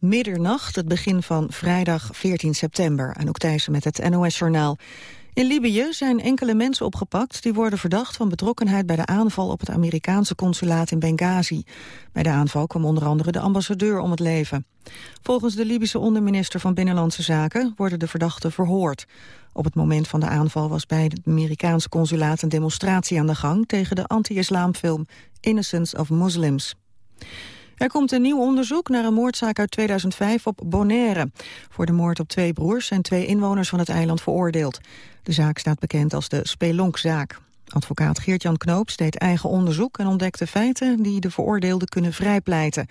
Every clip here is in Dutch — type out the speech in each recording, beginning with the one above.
Middernacht, het begin van vrijdag 14 september. En ook Thijssen met het NOS-journaal. In Libië zijn enkele mensen opgepakt die worden verdacht van betrokkenheid bij de aanval op het Amerikaanse consulaat in Benghazi. Bij de aanval kwam onder andere de ambassadeur om het leven. Volgens de Libische onderminister van Binnenlandse Zaken worden de verdachten verhoord. Op het moment van de aanval was bij het Amerikaanse consulaat een demonstratie aan de gang tegen de anti-islamfilm Innocence of Muslims. Er komt een nieuw onderzoek naar een moordzaak uit 2005 op Bonaire. Voor de moord op twee broers zijn twee inwoners van het eiland veroordeeld. De zaak staat bekend als de Spelonkzaak. Advocaat Geert-Jan Knoops deed eigen onderzoek en ontdekte feiten die de veroordeelden kunnen vrijpleiten.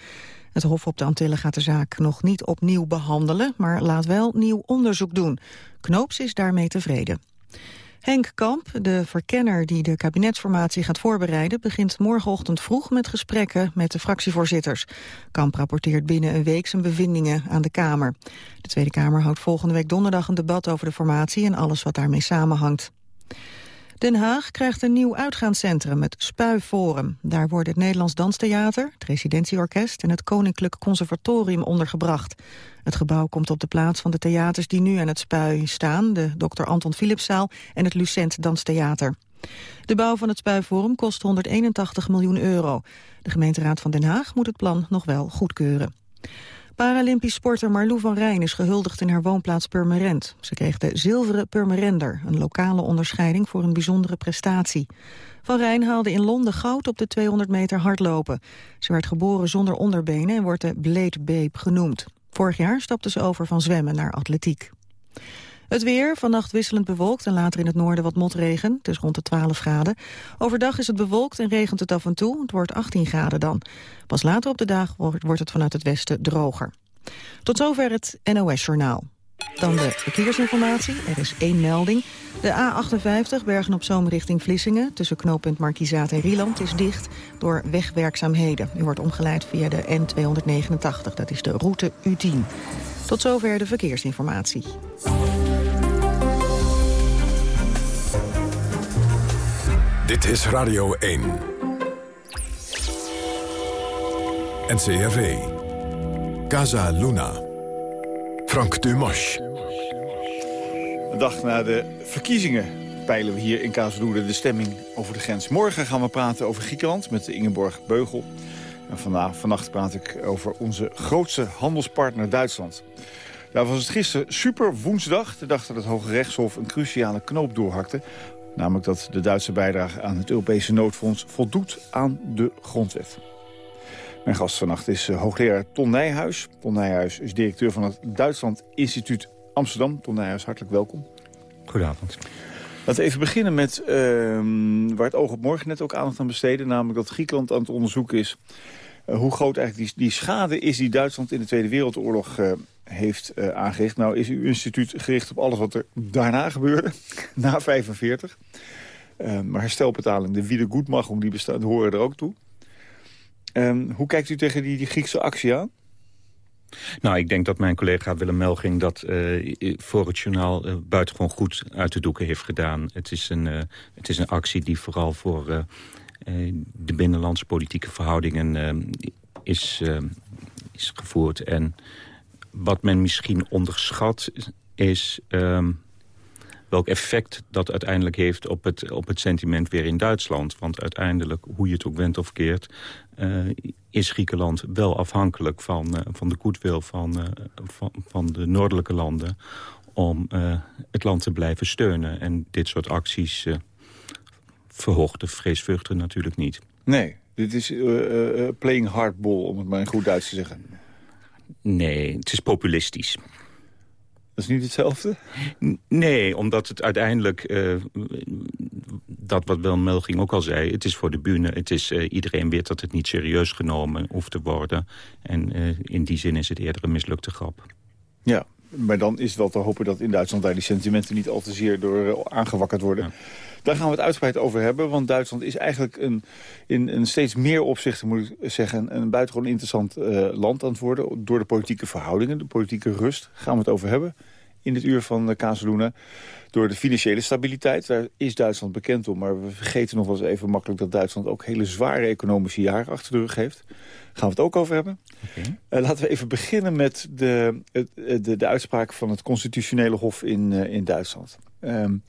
Het Hof op de Antillen gaat de zaak nog niet opnieuw behandelen, maar laat wel nieuw onderzoek doen. Knoops is daarmee tevreden. Henk Kamp, de verkenner die de kabinetsformatie gaat voorbereiden... begint morgenochtend vroeg met gesprekken met de fractievoorzitters. Kamp rapporteert binnen een week zijn bevindingen aan de Kamer. De Tweede Kamer houdt volgende week donderdag een debat over de formatie... en alles wat daarmee samenhangt. Den Haag krijgt een nieuw uitgaanscentrum, het Spuiforum. Daar worden het Nederlands Danstheater, het Residentieorkest... en het Koninklijk Conservatorium ondergebracht. Het gebouw komt op de plaats van de theaters die nu aan het Spui staan... de Dr. Anton Philipszaal en het Lucent Danstheater. De bouw van het Spuiforum kost 181 miljoen euro. De gemeenteraad van Den Haag moet het plan nog wel goedkeuren. Paralympisch sporter Marlou van Rijn is gehuldigd in haar woonplaats Purmerend. Ze kreeg de Zilveren Purmerender, een lokale onderscheiding voor een bijzondere prestatie. Van Rijn haalde in Londen goud op de 200 meter hardlopen. Ze werd geboren zonder onderbenen en wordt de Blade genoemd. Vorig jaar stapte ze over van zwemmen naar atletiek. Het weer, vannacht wisselend bewolkt en later in het noorden wat motregen. Het is rond de 12 graden. Overdag is het bewolkt en regent het af en toe. Het wordt 18 graden dan. Pas later op de dag wordt het vanuit het westen droger. Tot zover het NOS-journaal. Dan de verkeersinformatie. Er is één melding. De A58 Bergen op Zoom richting Vlissingen... tussen knooppunt Markizaat en Rieland is dicht door wegwerkzaamheden. U wordt omgeleid via de N289, dat is de route U10. Tot zover de verkeersinformatie. Dit is Radio 1. NCRV. Casa Luna. Frank Dumas. Een dag na de verkiezingen peilen we hier in Kazeloede de stemming over de grens. Morgen gaan we praten over Griekenland met Ingeborg Beugel. En vandaag, vannacht praat ik over onze grootste handelspartner Duitsland. Daar was het gisteren super woensdag, de dag dat het Hoge Rechtshof een cruciale knoop doorhakte. Namelijk dat de Duitse bijdrage aan het Europese noodfonds voldoet aan de grondwet. Mijn gast vannacht is uh, hoogleraar Ton Nijhuis. Ton Nijhuis is directeur van het Duitsland Instituut Amsterdam. Ton Nijhuis, hartelijk welkom. Goedenavond. Laten we even beginnen met uh, waar het oog op morgen net ook aandacht aan besteden. Namelijk dat Griekenland aan het onderzoeken is hoe groot eigenlijk die, die, schade is die Duitsland in de Tweede Wereldoorlog uh, heeft uh, aangericht. Nou is uw instituut gericht op alles wat er daarna gebeurde, na 45. maar herstelbetaling, de wiedergoedmachung, die bestaan, horen er ook toe. Um, hoe kijkt u tegen die, Griekse actie aan? Nou, ik denk dat mijn collega Willem Melging dat voor het journaal uh, buitengewoon goed uit de doeken heeft gedaan. Het is een, het is een actie die vooral voor de binnenlandse politieke verhoudingen is, is gevoerd. En wat men misschien onderschat is... Welk effect dat uiteindelijk heeft op het, op het sentiment weer in Duitsland. Want uiteindelijk, hoe je het ook went of keert... Is Griekenland wel afhankelijk van, van de goedwil van, van, van, de noordelijke landen... om het land te blijven steunen. En dit soort acties verhoogt de vreesvruchten natuurlijk niet. Nee, dit is playing hardball, om het maar in goed Duits te zeggen. Nee, het is populistisch. Dat is niet hetzelfde? Nee, omdat het uiteindelijk, uh, dat wat Willem Melging ook al zei... het is voor de bühne, het is, uh, iedereen weet dat het niet serieus genomen hoeft te worden. En uh, in die zin is het eerder een mislukte grap. Ja, maar dan is wel te hopen dat in Duitsland daar die sentimenten niet al te zeer door aangewakkerd worden. Ja. Daar gaan we het uitgebreid over hebben. Want Duitsland is eigenlijk een, in een steeds meer opzichten, moet ik zeggen... een buitengewoon interessant uh, land aan het worden. Door de politieke verhoudingen, de politieke rust. Gaan we het over hebben. in het uur van Kazeluna door de financiële stabiliteit. Daar is Duitsland bekend om, maar we vergeten nog wel eens even makkelijk... dat Duitsland ook hele zware economische jaren achter de rug heeft. Daar gaan we het ook over hebben. Okay. laten we even beginnen met de, de, de, uitspraak van het constitutionele hof in, in Duitsland. Um,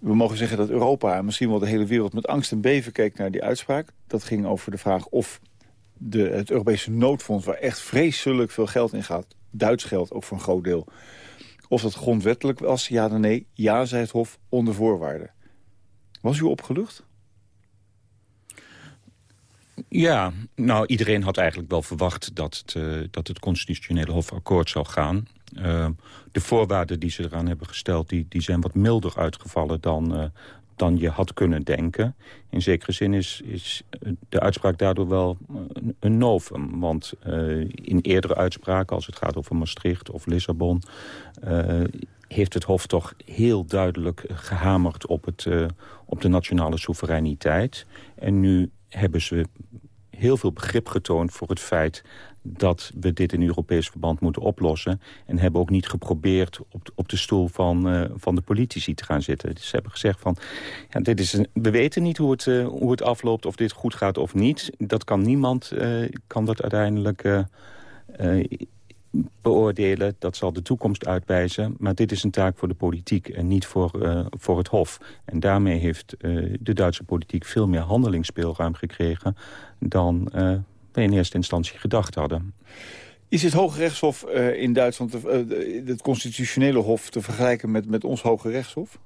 we mogen zeggen dat Europa en misschien wel de hele wereld met angst en beven keek naar die uitspraak. Dat ging over de vraag of de, het Europese noodfonds, waar echt vreselijk veel geld in gaat, Duits geld ook voor een groot deel, of dat grondwettelijk was, ja dan nee. Ja, zei het Hof, onder voorwaarden. Was u opgelucht? Ja, nou iedereen had eigenlijk wel verwacht dat het, uh, dat het constitutionele hof akkoord zou gaan. Uh, de voorwaarden die ze eraan hebben gesteld, die, die zijn wat milder uitgevallen dan, uh, dan je had kunnen denken. In zekere zin is, is de uitspraak daardoor wel een, een novum. Want in eerdere uitspraken, als het gaat over Maastricht of Lissabon... heeft het Hof toch heel duidelijk gehamerd op, het, op de nationale soevereiniteit. En nu hebben ze heel veel begrip getoond voor het feit dat we dit in Europees verband moeten oplossen. En hebben ook niet geprobeerd op, op de stoel van, uh, van de politici te gaan zitten. Ze hebben gezegd van, ja, dit is een, we weten niet hoe het, uh, hoe het afloopt, of dit goed gaat of niet. Dat kan niemand, uh, kan dat uiteindelijk beoordelen. Dat zal de toekomst uitwijzen. Maar dit is een taak voor de politiek en niet voor, uh, voor het Hof. En daarmee heeft uh, de Duitse politiek veel meer handelingsspeelruim gekregen... dan uh, we in eerste instantie gedacht hadden. Is het Hoge Rechtshof in Duitsland, het constitutionele hof... te vergelijken met, met ons Hoge Rechtshof?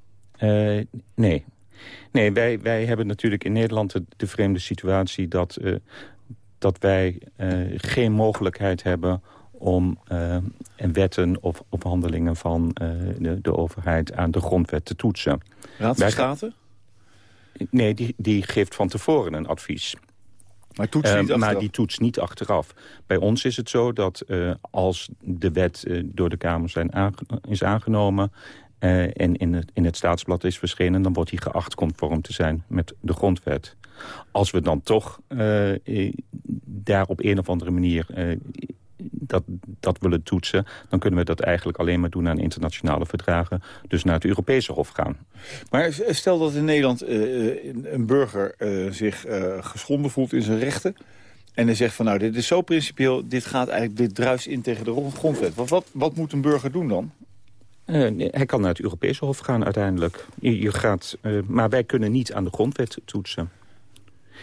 nee. Nee, wij, wij hebben natuurlijk in Nederland de, de vreemde situatie... dat, dat wij geen mogelijkheid hebben om uh, wetten of, of handelingen van uh, de, de, overheid aan de grondwet te toetsen. Raad van State? Nee, die, die geeft van tevoren een advies. Maar, toetst niet uh, maar die toetst niet achteraf. Bij ons is het zo dat als de wet door de Kamer zijn aange is aangenomen... en in het, in het staatsblad is verschenen... dan wordt die geacht conform te zijn met de grondwet. Als we dan toch daar op een of andere manier dat, dat willen toetsen... dan kunnen we dat eigenlijk alleen maar doen aan internationale verdragen. Dus naar het Europese Hof gaan. Maar stel dat in Nederland uh, een burger uh, zich uh, geschonden voelt in zijn rechten... en hij zegt van nou, dit is zo principieel... dit gaat eigenlijk, dit druist in tegen de grondwet. Wat, wat, wat moet een burger doen dan? hij kan naar het Europese Hof gaan uiteindelijk. Je, je gaat, maar wij kunnen niet aan de grondwet toetsen.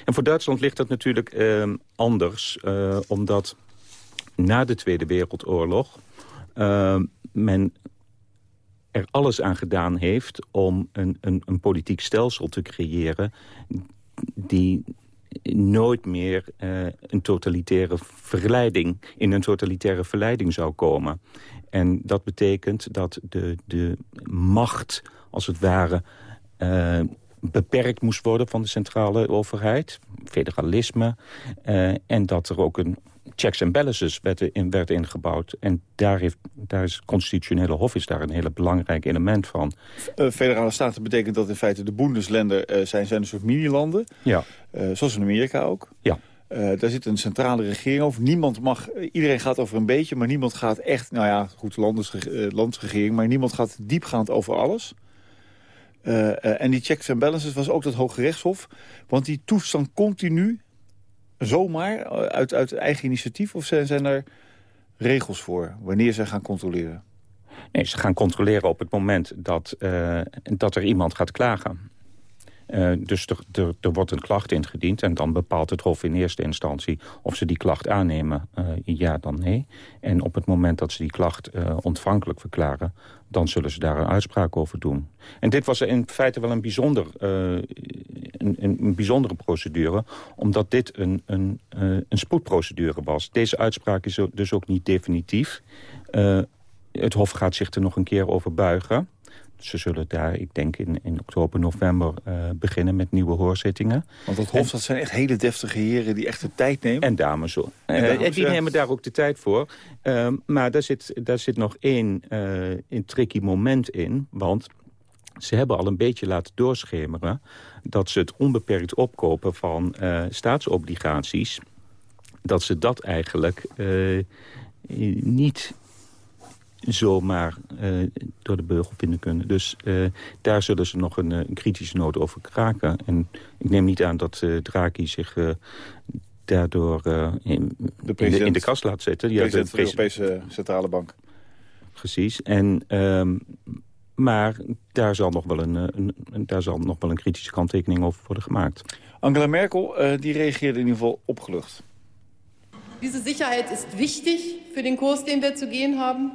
En voor Duitsland ligt dat natuurlijk ehm, anders, omdat na de Tweede Wereldoorlog... Uh, men er alles aan gedaan heeft om een, een, een politiek stelsel te creëren... die nooit meer uh, een totalitaire verleiding, in een totalitaire verleiding zou komen. En dat betekent dat de, de macht, als het ware, uh, beperkt moest worden van de centrale overheid. Federalisme. Uh, en dat er ook een checks en balances werd, in, werd ingebouwd. En daar, heeft, daar is het constitutionele hof is daar een hele belangrijk element van. Uh, federale staten betekent dat in feite de boendesländer uh, zijn, zijn een soort mini-landen. Ja. Uh, zoals in Amerika ook. Ja. daar zit een centrale regering over. Niemand mag, iedereen gaat over een beetje, maar niemand gaat echt... nou ja, goed, landsregering, maar niemand gaat diepgaand over alles. en die checks en balances was ook dat Hoge Rechtshof. Want die toestand continu zomaar eh, uit, uit eigen initiatief? Of zijn, zijn er regels voor wanneer ze gaan controleren? Nee, ze gaan controleren op het moment dat, uh, dat er iemand gaat klagen. Uh, dus er, er, wordt een klacht ingediend en dan bepaalt het Hof in eerste instantie of ze die klacht aannemen, uh, ja dan nee. En op het moment dat ze die klacht uh, ontvankelijk verklaren, dan zullen ze daar een uitspraak over doen. En dit was in feite wel een, bijzonder, een, een, bijzondere procedure, omdat dit een, een, een spoedprocedure was. Deze uitspraak is dus ook niet definitief. het Hof gaat zich er nog een keer over buigen ze zullen daar, ik denk in, in oktober, november uh, beginnen met nieuwe hoorzittingen. Want het Hof, dat zijn echt hele deftige heren die echt de tijd nemen. En dames. Uh, en dames, die ja. nemen daar ook de tijd voor. Uh, maar daar zit, daar zit nog één een tricky moment in. Want ze hebben al een beetje laten doorschemeren... dat ze het onbeperkt opkopen van staatsobligaties... dat ze dat eigenlijk niet zomaar door de beugel vinden kunnen. Dus daar zullen ze nog een, een, kritische noot over kraken. En ik neem niet aan dat Draghi zich daardoor in, de in, de, kast laat zetten. Ja, de, de, de Europese Centrale Bank. Precies. En um, maar daar zal, nog wel een, eh, een, daar zal nog wel een kritische kanttekening over worden gemaakt. Angela Merkel uh, die reageerde in ieder geval opgelucht. Diese Sicherheit ist wichtig für den Kurs, den wir zu gehen haben.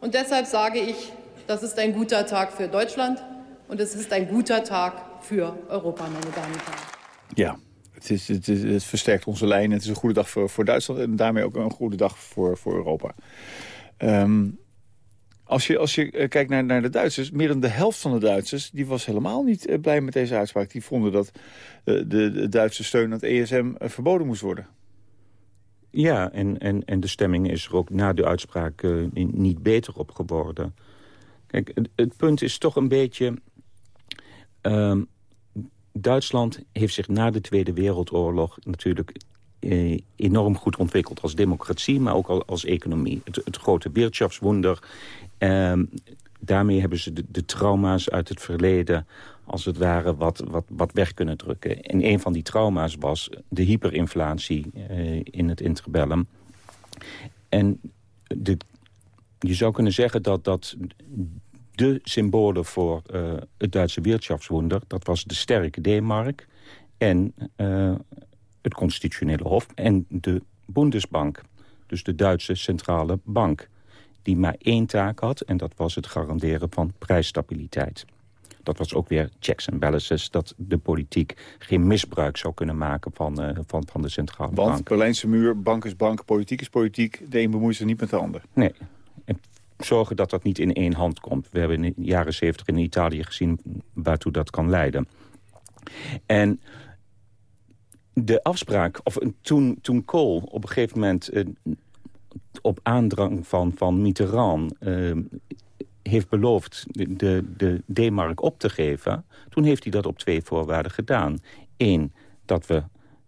Und deshalb sage ich, das ist ein guter Tag für Deutschland und es ist ein guter Tag für Europa, meine Damen und Herren. Ja, het, is, het, is, het versterkt onze lijn. Het is een goede dag voor, voor Duitsland en daarmee ook een goede dag voor, voor Europa. Um, als je, als je eh, kijkt naar, naar de Duitsers, meer dan de helft van de Duitsers... die was helemaal niet eh, blij met deze uitspraak. Die vonden dat eh, de, de Duitse steun aan het ESM verboden moest worden. Ja, en, en, en de stemming is er ook na de uitspraak niet beter op geworden. Kijk, het, het punt is toch een beetje... Uh, Duitsland heeft zich na de Tweede Wereldoorlog natuurlijk eh, enorm goed ontwikkeld als democratie, maar ook als economie. Het, grote Wirtschaftswunder Ehm, daarmee hebben ze de, trauma's uit het verleden als het ware wat, wat, wat weg kunnen drukken. En een van die trauma's was de hyperinflatie uh, in het interbellum. En de, je zou kunnen zeggen dat, dat de symbolen voor uh, het Duitse Wirtschaftswunder... dat was de sterke D-mark en uh, het constitutionele hof en de Bundesbank. Dus de Duitse centrale bank die maar één taak had... en dat was het garanderen van prijsstabiliteit. Dat was ook weer checks en balances... dat de politiek geen misbruik zou kunnen maken van, uh, van, van de centrale Want, bank. Berlijnse muur, bank is bank, politiek is politiek. De een bemoeit zich niet met de ander. Nee. En zorgen dat dat niet in één hand komt. We hebben in de jaren zeventig in Italië gezien waartoe dat kan leiden. En de afspraak, of toen, toen Kool op een gegeven moment... Uh, op aandrang van, van Mitterrand uh, heeft beloofd de, de D-mark op te geven... toen heeft hij dat op twee voorwaarden gedaan. Eén, dat we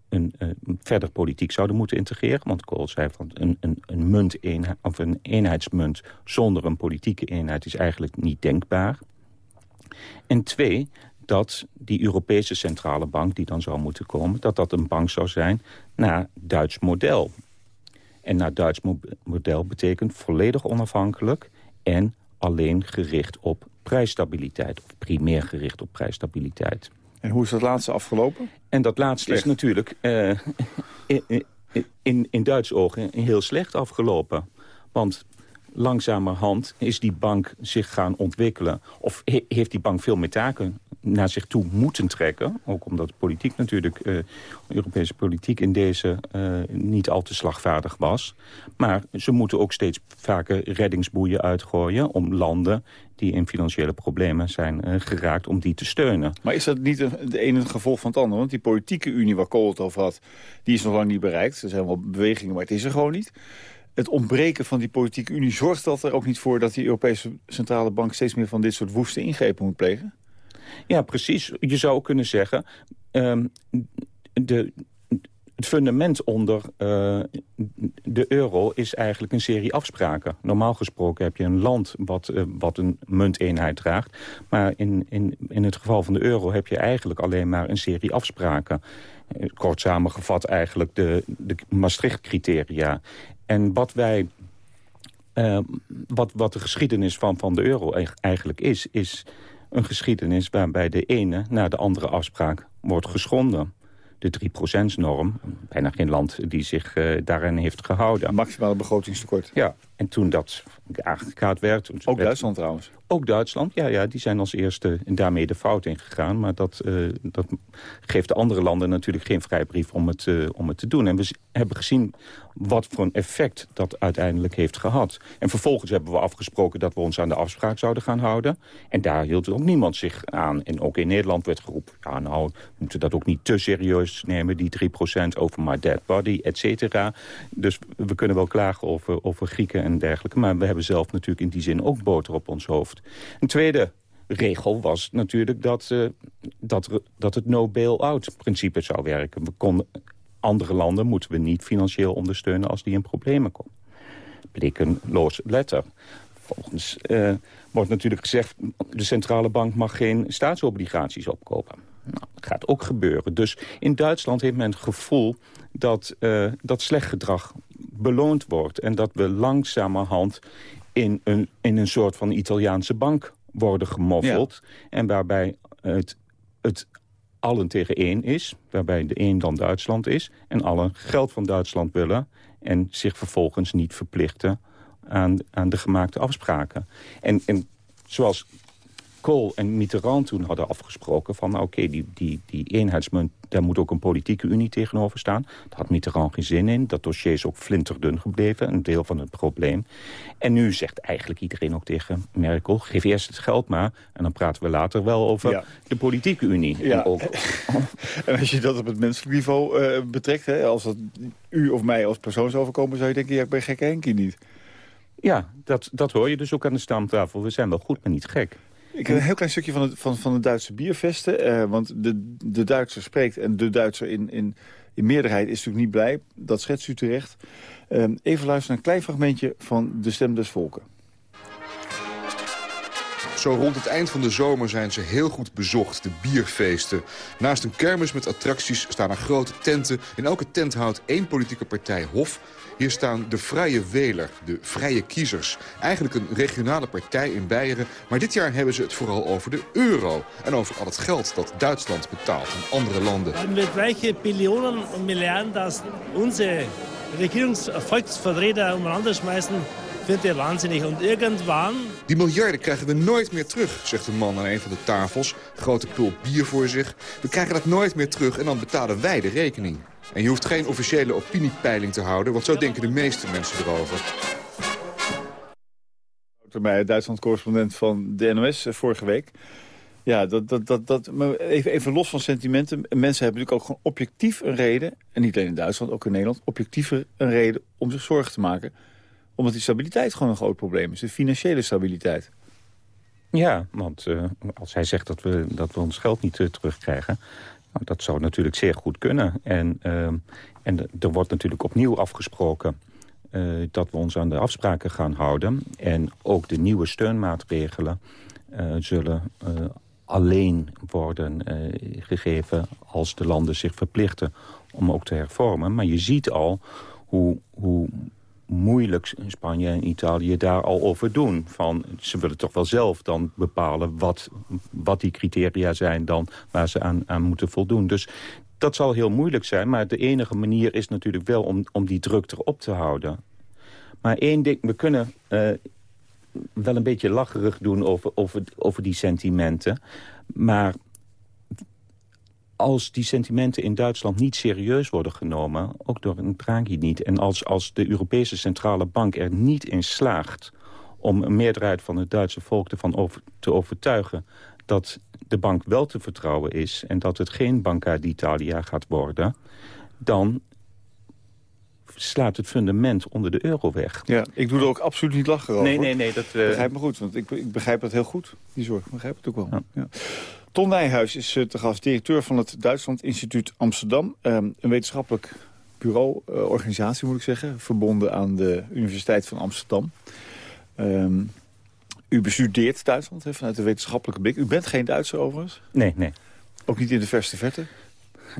een, uh, verder politiek zouden moeten integreren. Want Kool zei van een, een, een, munt of een eenheidsmunt zonder een politieke eenheid is eigenlijk niet denkbaar. En twee, dat die Europese centrale bank die dan zou moeten komen... dat dat een bank zou zijn naar Duits model. En naar Duits model betekent volledig onafhankelijk... en alleen gericht op prijsstabiliteit. Of primair gericht op prijsstabiliteit. En hoe is dat laatste afgelopen? En dat laatste is natuurlijk uh, in, in, in Duits ogen heel slecht afgelopen. Want langzamerhand is die bank zich gaan ontwikkelen. Of heeft die bank veel meer taken naar zich toe moeten trekken. Ook omdat politiek natuurlijk, uh, Europese politiek in deze uh, niet al te slagvaardig was. Maar ze moeten ook steeds vaker reddingsboeien uitgooien om landen die in financiële problemen zijn uh, geraakt, om die te steunen. Maar is dat niet het ene gevolg van het andere? Want die politieke unie waar Kool het over had, die is nog lang niet bereikt. Er zijn wel bewegingen, maar het is er gewoon niet het ontbreken van die politieke unie... zorgt dat er ook niet voor dat die Europese Centrale Bank... steeds meer van dit soort woeste ingrepen moet plegen? Ja, precies. Je zou kunnen zeggen... Um, de, het fundament onder uh, de euro is eigenlijk een serie afspraken. Normaal gesproken heb je een land wat, uh, wat een munteenheid draagt. Maar in, in, in het geval van de euro heb je eigenlijk alleen maar een serie afspraken. Uh, kort samengevat eigenlijk de, de Maastricht-criteria. En wat wij... wat, wat de geschiedenis van, van de euro eigenlijk is... is een geschiedenis waarbij de ene na de andere afspraak wordt geschonden de 3%-norm. Bijna geen land die zich uh, daarin heeft gehouden. Maximale begrotingstekort. Ja, en toen dat aangekaart werd... Ook Duitsland trouwens. Ook Duitsland, ja, ja, die zijn als eerste daarmee de fout ingegaan. Maar dat, uh, dat geeft de andere landen natuurlijk geen vrijbrief om het, uh, om het te doen. En we hebben gezien wat voor een effect dat uiteindelijk heeft gehad. En vervolgens hebben we afgesproken dat we ons aan de afspraak zouden gaan houden. En daar hield ook niemand zich aan. En ook in Nederland werd geroepen... ja, nou, we moeten dat ook niet te serieus nemen, die 3% over my dead body, et cetera. Dus we kunnen wel klagen over, over Grieken dergelijke. Maar we hebben zelf natuurlijk in die zin ook boter op ons hoofd. Een tweede regel was natuurlijk dat, uh, dat, dat het no bail-out principe zou werken. We konden, andere landen moeten we niet financieel ondersteunen als die in problemen komen. Bleek een loos letter. Vervolgens uh, wordt natuurlijk gezegd... de centrale bank mag geen staatsobligaties opkopen. Nou, dat gaat ook gebeuren. Dus in Duitsland heeft men het gevoel dat, uh, dat slecht gedrag beloond wordt... en dat we langzamerhand in een, in een soort van Italiaanse bank worden gemoffeld... en waarbij het, het allen tegen één is, waarbij de één dan Duitsland is... en allen geld van Duitsland willen en zich vervolgens niet verplichten aan, aan de gemaakte afspraken. En, en zoals Kool en Mitterrand toen hadden afgesproken... van nou, oké, die, die, die eenheidsmunt, daar moet ook een politieke unie tegenover staan. Daar had Mitterrand geen zin in. Dat dossier is ook flinterdun gebleven, een deel van het probleem. En nu zegt eigenlijk iedereen ook tegen Merkel... geef eerst het geld maar en dan praten we later wel over de politieke unie. Ja. En, als je dat op het menselijk niveau uh, betrekt... Hè, als dat u of mij als persoon zou overkomen... zou je denken, ja, ik ben gek Henkie niet. Ja, dat, dat hoor je dus ook aan de stamtafel. We zijn wel goed, maar niet gek. Ik heb een heel klein stukje van, het, van, van de Duitse biervesten. Uh, want de, de Duitser spreekt en de Duitser in, in, in meerderheid is natuurlijk niet blij. Dat schetst u terecht. Uh, even luisteren naar een klein fragmentje van De Stem des Volken. Zo rond het eind van de zomer zijn ze heel goed bezocht, de bierfeesten. Naast een kermis met attracties staan er grote tenten. In elke tent houdt één politieke partij hof hier staan de Vrije Weler, de Vrije Kiezers. Eigenlijk een regionale partij in Beieren. Maar dit jaar hebben ze het vooral over de euro. En over al het geld dat Duitsland betaalt aan andere landen. En met welke biljoenen en miljarden dat onze regeringsvolksvertreter onderhanden schmeißen vindt hij waanzinnig. En irgendwann... Die miljarden krijgen we nooit meer terug, zegt de man aan een van de tafels. Grote pul bier voor zich. We krijgen dat nooit meer terug en dan betalen wij de rekening. En je hoeft geen officiële opiniepeiling te houden, want zo denken de meeste mensen erover. Duitsland-correspondent van de NOS eh, vorige week. Ja, dat, dat, dat, dat, even, even los van sentimenten. Mensen hebben natuurlijk ook gewoon objectief een reden... en niet alleen in Duitsland, ook in Nederland... objectief een reden om zich zorgen te maken. Omdat die stabiliteit gewoon een groot probleem is. De financiële stabiliteit. Ja, want uh, als hij zegt dat we, dat we ons geld niet uh, terugkrijgen... Nou, dat zou natuurlijk zeer goed kunnen. En, uh, en er wordt natuurlijk opnieuw afgesproken... Uh, dat we ons aan de afspraken gaan houden. En ook de nieuwe steunmaatregelen uh, zullen uh, alleen worden gegeven... als de landen zich verplichten om ook te hervormen. Maar je ziet al hoe, hoe moeilijk Spanje en Italië daar al over doen. Van, ze willen toch wel zelf dan bepalen wat, wat die criteria zijn... Dan, waar ze aan, aan moeten voldoen. Dus dat zal heel moeilijk zijn. Maar de enige manier is natuurlijk wel om, om die druk erop te houden. Maar één ding, we kunnen uh, wel een beetje lacherig doen over, over, over die sentimenten. Maar als die sentimenten in Duitsland niet serieus worden genomen... ook door een Draghi niet... en als, als de Europese Centrale Bank er niet in slaagt... om een meerderheid van het Duitse volk ervan over, te overtuigen... dat de bank wel te vertrouwen is... en dat het geen Banca d'Italia gaat worden... dan slaat het fundament onder de euro weg. Ja, ik doe er ook absoluut niet lachen over. Nee, nee, nee. Dat, uh... Begrijp me goed, want ik, ik begrijp het heel goed, die zorg. Ik begrijp het ook wel. Ja. ja. Ton Nijhuis is uh, te gast, directeur van het Duitsland Instituut Amsterdam. Um, een wetenschappelijk bureau, uh, organisatie moet ik zeggen... verbonden aan de Universiteit van Amsterdam. Um, u bestudeert Duitsland he, vanuit de wetenschappelijke blik. U bent geen Duitser overigens? Nee, nee. Ook niet in de verste verte?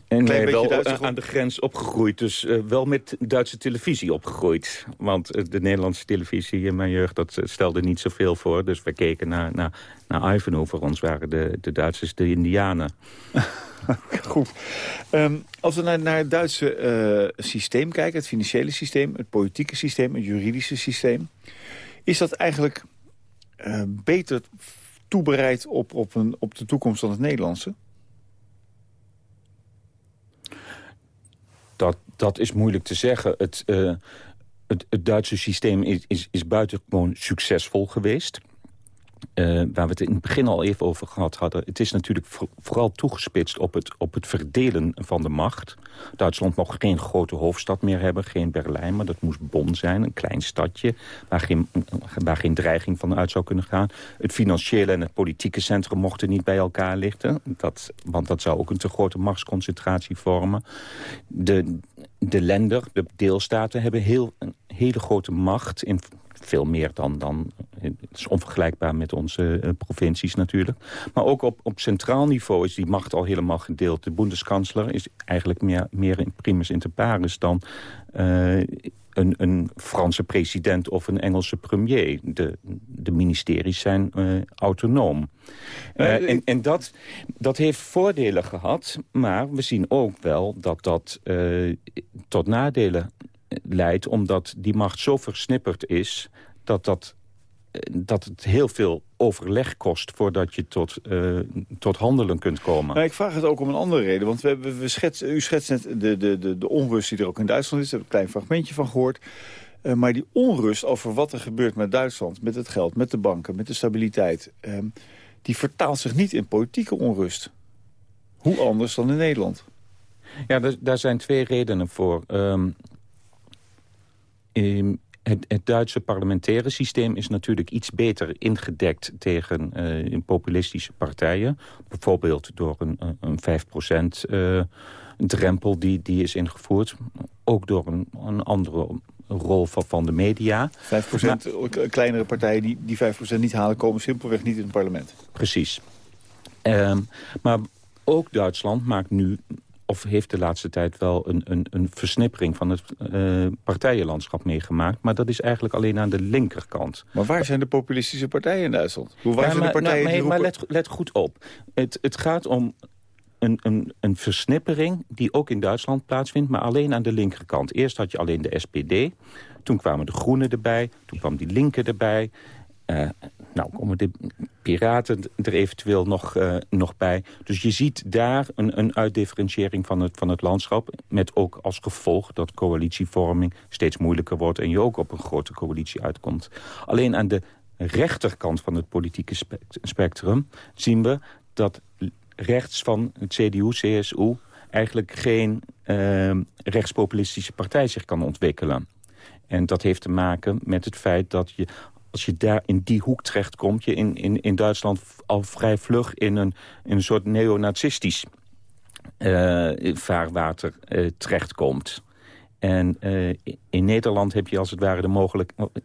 En nee, wel aan de grens opgegroeid. Dus uh, wel met Duitse televisie opgegroeid. Want uh, de Nederlandse televisie in mijn jeugd dat stelde niet zoveel voor. Dus we keken naar, naar, naar Ivanhoe. Voor ons waren de, de Duitsers de Indianen. Goed. Um, als we naar, naar het Duitse systeem kijken, het financiële systeem... het politieke systeem, het juridische systeem... is dat eigenlijk beter toebereid op, op, een, op de toekomst dan het Nederlandse? Dat, dat is moeilijk te zeggen. Het, uh, het, het Duitse systeem is, is, is buitengewoon succesvol geweest. Uh, waar we het in het begin al even over gehad hadden. Het is natuurlijk vooral toegespitst op het, op het verdelen van de macht. Duitsland mocht geen grote hoofdstad meer hebben, geen Berlijn... maar dat moest Bonn zijn, een klein stadje... waar geen, waar geen dreiging van uit zou kunnen gaan. Het financiële en het politieke centrum mochten niet bij elkaar liggen. Dat, want dat zou ook een te grote machtsconcentratie vormen. De, de lender, de deelstaten, hebben heel, een hele grote macht... in veel meer dan, dan het is onvergelijkbaar met onze uh, provincies natuurlijk. Maar ook op, op centraal niveau is die macht al helemaal gedeeld. De Bundeskanzler is eigenlijk meer, meer in primus inter pares dan uh, een, een Franse president of een Engelse premier. De, de ministeries zijn uh, autonoom. Uh, en en dat, dat heeft voordelen gehad, maar we zien ook wel dat dat uh, tot nadelen leidt... omdat die macht zo versnipperd is dat, dat, dat het heel veel overleg kost... voordat je tot, uh, tot handelen kunt komen. Maar ik vraag het ook om een andere reden. Want we, we, we schetsen, u schetst net de, de, de, de onrust die er ook in Duitsland is. Daar heb ik een klein fragmentje van gehoord. Uh, maar die onrust over wat er gebeurt met Duitsland... met het geld, met de banken, met de stabiliteit... Uh, die vertaalt zich niet in politieke onrust. Hoe anders dan in Nederland? Ja, daar, daar zijn twee redenen voor. Um, het, het, Duitse parlementaire systeem is natuurlijk iets beter ingedekt tegen uh, populistische partijen. Bijvoorbeeld door een, een 5% uh, drempel die, die is ingevoerd. Ook door een, een andere rol van, van de media. 5% maar, kleinere partijen die die 5% niet halen... komen simpelweg niet in het parlement. Precies. Um, maar ook Duitsland maakt nu of heeft de laatste tijd wel een, een, een versnippering van het uh, partijenlandschap meegemaakt. Maar dat is eigenlijk alleen aan de linkerkant. Maar waar zijn de populistische partijen in Duitsland? Hoe waar ja, zijn maar, de partijen nou, die maar let, let goed op. Het, het gaat om een, een, een versnippering die ook in Duitsland plaatsvindt... maar alleen aan de linkerkant. Eerst had je alleen de SPD, toen kwamen de Groenen erbij... toen kwam die Linken erbij... Uh, nou komen de piraten er eventueel nog, uh, nog bij. Dus je ziet daar een, een uitdifferentiëring van het, van het landschap... met ook als gevolg dat coalitievorming steeds moeilijker wordt... en je ook op een grote coalitie uitkomt. Alleen aan de rechterkant van het politieke spectrum zien we dat rechts van het CDU-CSU eigenlijk geen uh, rechtspopulistische partij zich kan ontwikkelen. En dat heeft te maken met het feit dat je als je daar in die hoek terechtkomt... je in, in, in Duitsland al vrij vlug in een, in een soort neonazistisch uh, vaarwater uh, terechtkomt. En uh, in Nederland heb je als het ware de mogelijkheid...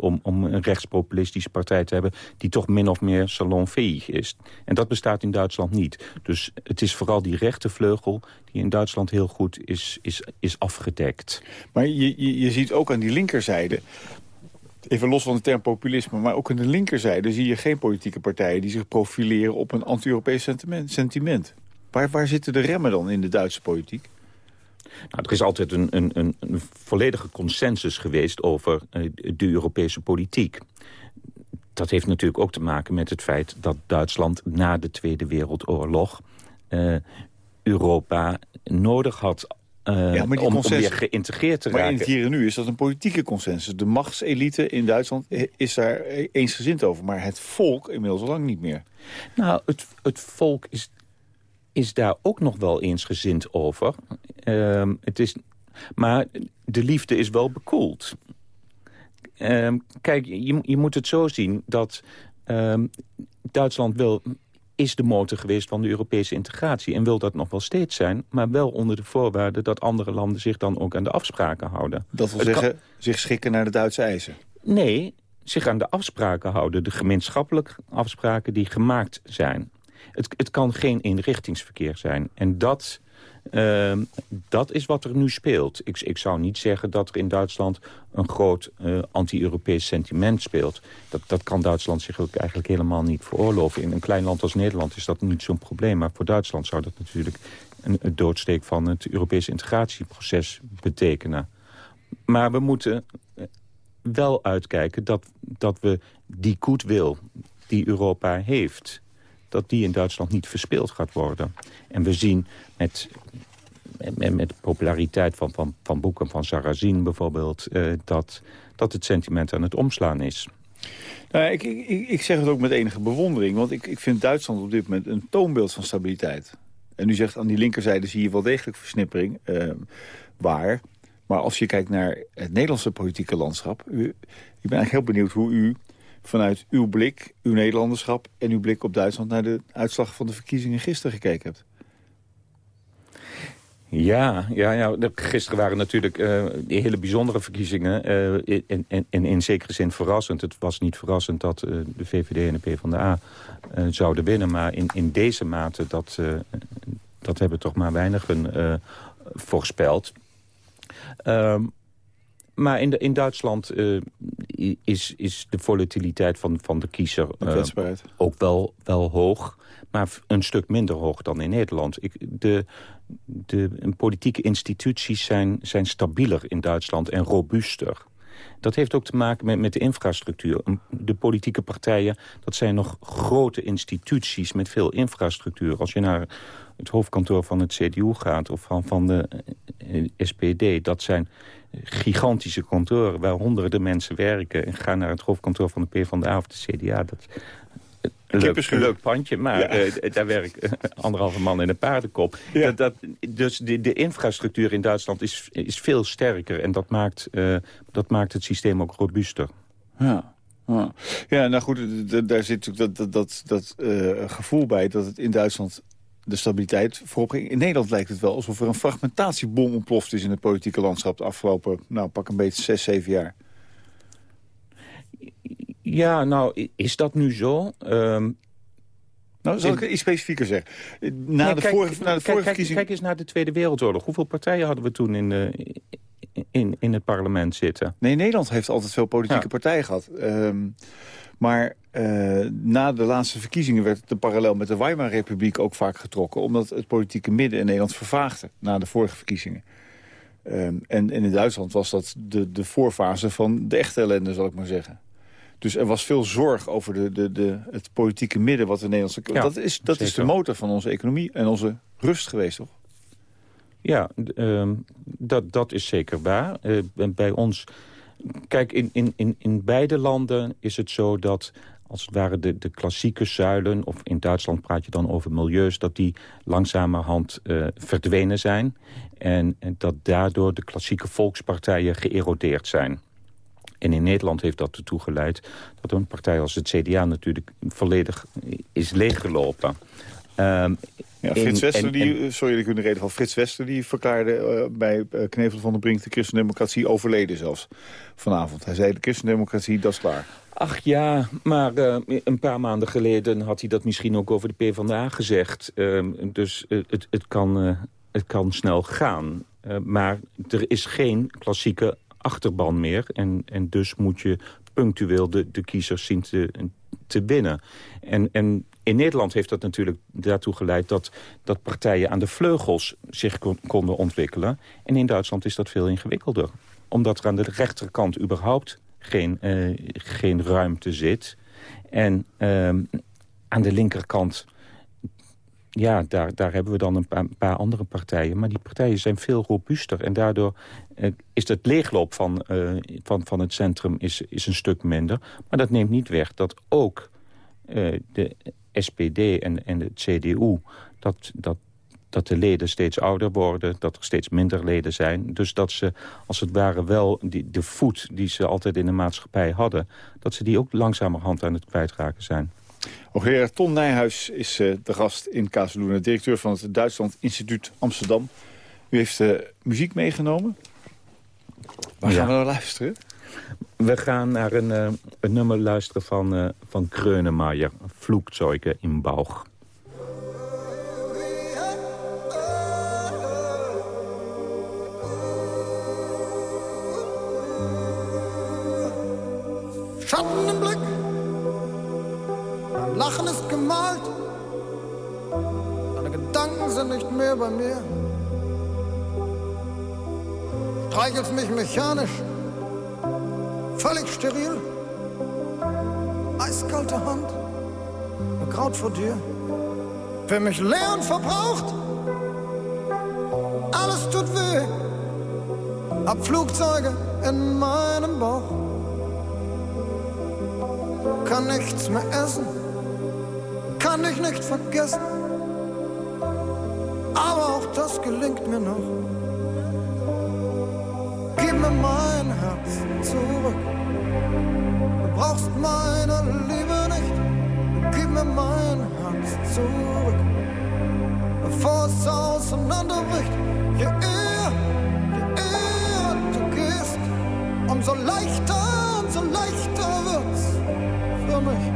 Om, om een rechtspopulistische partij te hebben... die toch min of meer salonfähig is. En dat bestaat in Duitsland niet. Dus het is vooral die rechtervleugel die in Duitsland heel goed is, is, is afgedekt. Maar je, je, je ziet ook aan die linkerzijde even los van de term populisme, maar ook aan de linkerzijde zie je geen politieke partijen die zich profileren op een anti-Europees sentiment. sentiment. Waar, waar zitten de remmen dan in de Duitse politiek? Nou, er is altijd een, een, een, volledige consensus geweest over uh, de Europese politiek. Dat heeft natuurlijk ook te maken met het feit dat Duitsland na de Tweede Wereldoorlog uh, Europa nodig had uh, ja, maar die om, om weer geïntegreerd te maar raken. Maar in het hier en nu is dat een politieke consensus. De machtselite in Duitsland is daar eensgezind over. Maar het volk inmiddels al lang niet meer. Nou, het, het volk is, is daar ook nog wel eensgezind over. Uh, het is, maar de liefde is wel bekoeld. Uh, kijk, je, je moet het zo zien dat ehm, Duitsland wil is de motor geweest van de Europese integratie. En wil dat nog wel steeds zijn, maar wel onder de voorwaarde... dat andere landen zich dan ook aan de afspraken houden. Dat wil zeggen, kan... zich schikken naar de Duitse eisen? Nee, zich aan de afspraken houden. De gemeenschappelijke afspraken die gemaakt zijn. Het, het kan geen eenrichtingsverkeer zijn. En dat Uh, dat is wat er nu speelt. Ik, ik, zou niet zeggen dat er in Duitsland een groot uh, anti-Europees sentiment speelt. Dat, dat kan Duitsland zich ook eigenlijk helemaal niet veroorloven. In een klein land als Nederland is dat niet zo'n probleem. Maar voor Duitsland zou dat natuurlijk een, een doodsteek van het Europese integratieproces betekenen. Maar we moeten wel uitkijken dat, dat we die goodwill die Europa heeft dat die in Duitsland niet verspeeld gaat worden. En we zien met, met, met de populariteit van, van, van boeken van Sarrazin bijvoorbeeld... Uh, dat, dat het sentiment aan het omslaan is. Nou, ik, ik, ik zeg het ook met enige bewondering, want ik, ik vind Duitsland op dit moment een toonbeeld van stabiliteit. En u zegt aan die linkerzijde zie je wel degelijk versnippering, uh, waar. Maar als je kijkt naar het Nederlandse politieke landschap... U, ik ben eigenlijk heel benieuwd hoe u vanuit uw blik, uw Nederlanderschap... en uw blik op Duitsland naar de uitslag van de verkiezingen gisteren gekeken hebt? Ja, ja, ja, gisteren waren natuurlijk uh, hele bijzondere verkiezingen. Uh, en, in zekere zin verrassend. Het was niet verrassend dat uh, de VVD en de PvdA zouden winnen. Maar in, in deze mate, dat, dat hebben toch maar weinigen voorspeld. Ehm, maar in, de, in Duitsland is, is de volatiliteit van, van de kiezer ook wel, wel hoog maar een stuk minder hoog dan in Nederland. Ik, de, de politieke instituties zijn, zijn stabieler in Duitsland en robuuster. Dat heeft ook te maken met, met de infrastructuur. De politieke partijen, dat zijn nog grote instituties met veel infrastructuur. Als je naar het hoofdkantoor van het CDU gaat of van, van de eh, SPD... dat zijn gigantische kantoren waar honderden mensen werken... en ga naar het hoofdkantoor van de PvdA of de CDA. Dat, leuk, leuk pandje, maar eh, daar werkt anderhalve man in een paardenkop. Dat, dat, dus de, de infrastructuur in Duitsland is, is veel sterker en dat maakt, uh, dat maakt het systeem ook robuuster. Ja. Ja, nou goed, daar zit natuurlijk dat, dat, dat, dat uh, gevoel bij dat het in Duitsland de stabiliteit voorop ging. In Nederland lijkt het wel alsof er een fragmentatiebom ontploft is in het politieke landschap de afgelopen, nou pak een beetje zes, zeven jaar. Ja, nou, is dat nu zo? Um, nou, zal ik het iets specifieker zeggen? Na, de, vorige, na de vorige kijk, kijk, eens naar de Tweede Wereldoorlog. Hoeveel partijen hadden we toen in, uh, in, in het parlement zitten? Nee, Nederland heeft altijd veel politieke partijen gehad. Um, maar uh, na de laatste verkiezingen werd de parallel met de Weimar-republiek ook vaak getrokken. Omdat het politieke midden in Nederland vervaagde na de vorige verkiezingen. Um, en, en in Duitsland was dat de, de voorfase van de echte ellende, zal ik maar zeggen. Dus er was veel zorg over de, de, de, het politieke midden wat de Nederlandse... Ja, dat is, dat is de motor van onze economie en onze rust geweest, toch? Ja, uh, dat, dat is zeker waar. Uh, bij ons... Kijk, in, in, in, in beide landen is het zo dat als het ware de, de klassieke zuilen... of in Duitsland praat je dan over milieus... dat die langzamerhand uh, verdwenen zijn. En, en dat daardoor de klassieke volkspartijen geërodeerd zijn. En in Nederland heeft dat ertoe geleid dat een partij als het CDA natuurlijk volledig is leeggelopen. Um, ja, Frits Wester, die, sorry ik u de reden van Frits Wester... die verklaarde uh, bij uh, Knevel van der Brink de christendemocratie overleden zelfs vanavond. Hij zei de christendemocratie, dat is klaar. Ach ja, maar uh, een paar maanden geleden had hij dat misschien ook over de PvdA gezegd. Ehm, dus het, het, kan, het kan snel gaan. maar er is geen klassieke achterban meer. En, en dus moet je punctueel de, de kiezers zien te, te winnen. En, en in Nederland heeft dat natuurlijk daartoe geleid... dat, dat partijen aan de vleugels zich konden ontwikkelen. En in Duitsland is dat veel ingewikkelder. Omdat er aan de rechterkant überhaupt geen, uh, geen ruimte zit. En uh, aan de linkerkant ja, daar, daar hebben we dan een paar, andere partijen. Maar die partijen zijn veel robuuster. En daardoor uh, is het leegloop van, uh, van, van het centrum is, is een stuk minder. Maar dat neemt niet weg dat ook de SPD en, en de CDU... Dat, dat, dat de leden steeds ouder worden, dat er steeds minder leden zijn. Dus dat ze, als het ware wel, die, de voet die ze altijd in de maatschappij hadden... dat ze die ook langzamerhand aan het kwijtraken zijn. Hoogleraar Ton Nijhuis is uh, de gast in Kazeloenen, directeur van het Duitsland Instituut Amsterdam. U heeft uh, muziek meegenomen. Waar gaan we naar luisteren? We gaan naar een, uh, nummer luisteren van, uh, van Kreunemeyer, Vloekzeuge in Bauch. Schatten im Blick Lachen ist gemalt, deine Gedanken sind nicht mehr bei mir. Streichelst mich mechanisch, völlig steril. Eiskalte Hand, Kraut vor dir. Für mich leer und verbraucht, alles tut weh. Hab Flugzeuge in meinem Bauch, kann nichts mehr essen kann ich nicht vergessen. Aber auch das gelingt mir noch. Gib mir mein mein Herz zurück. Du brauchst meine Liebe nicht, gib mir mein Herz zurück. Bevor es auseinanderbricht, je eher, je eher du gehst, umso leichter, umso leichter wird's für mich.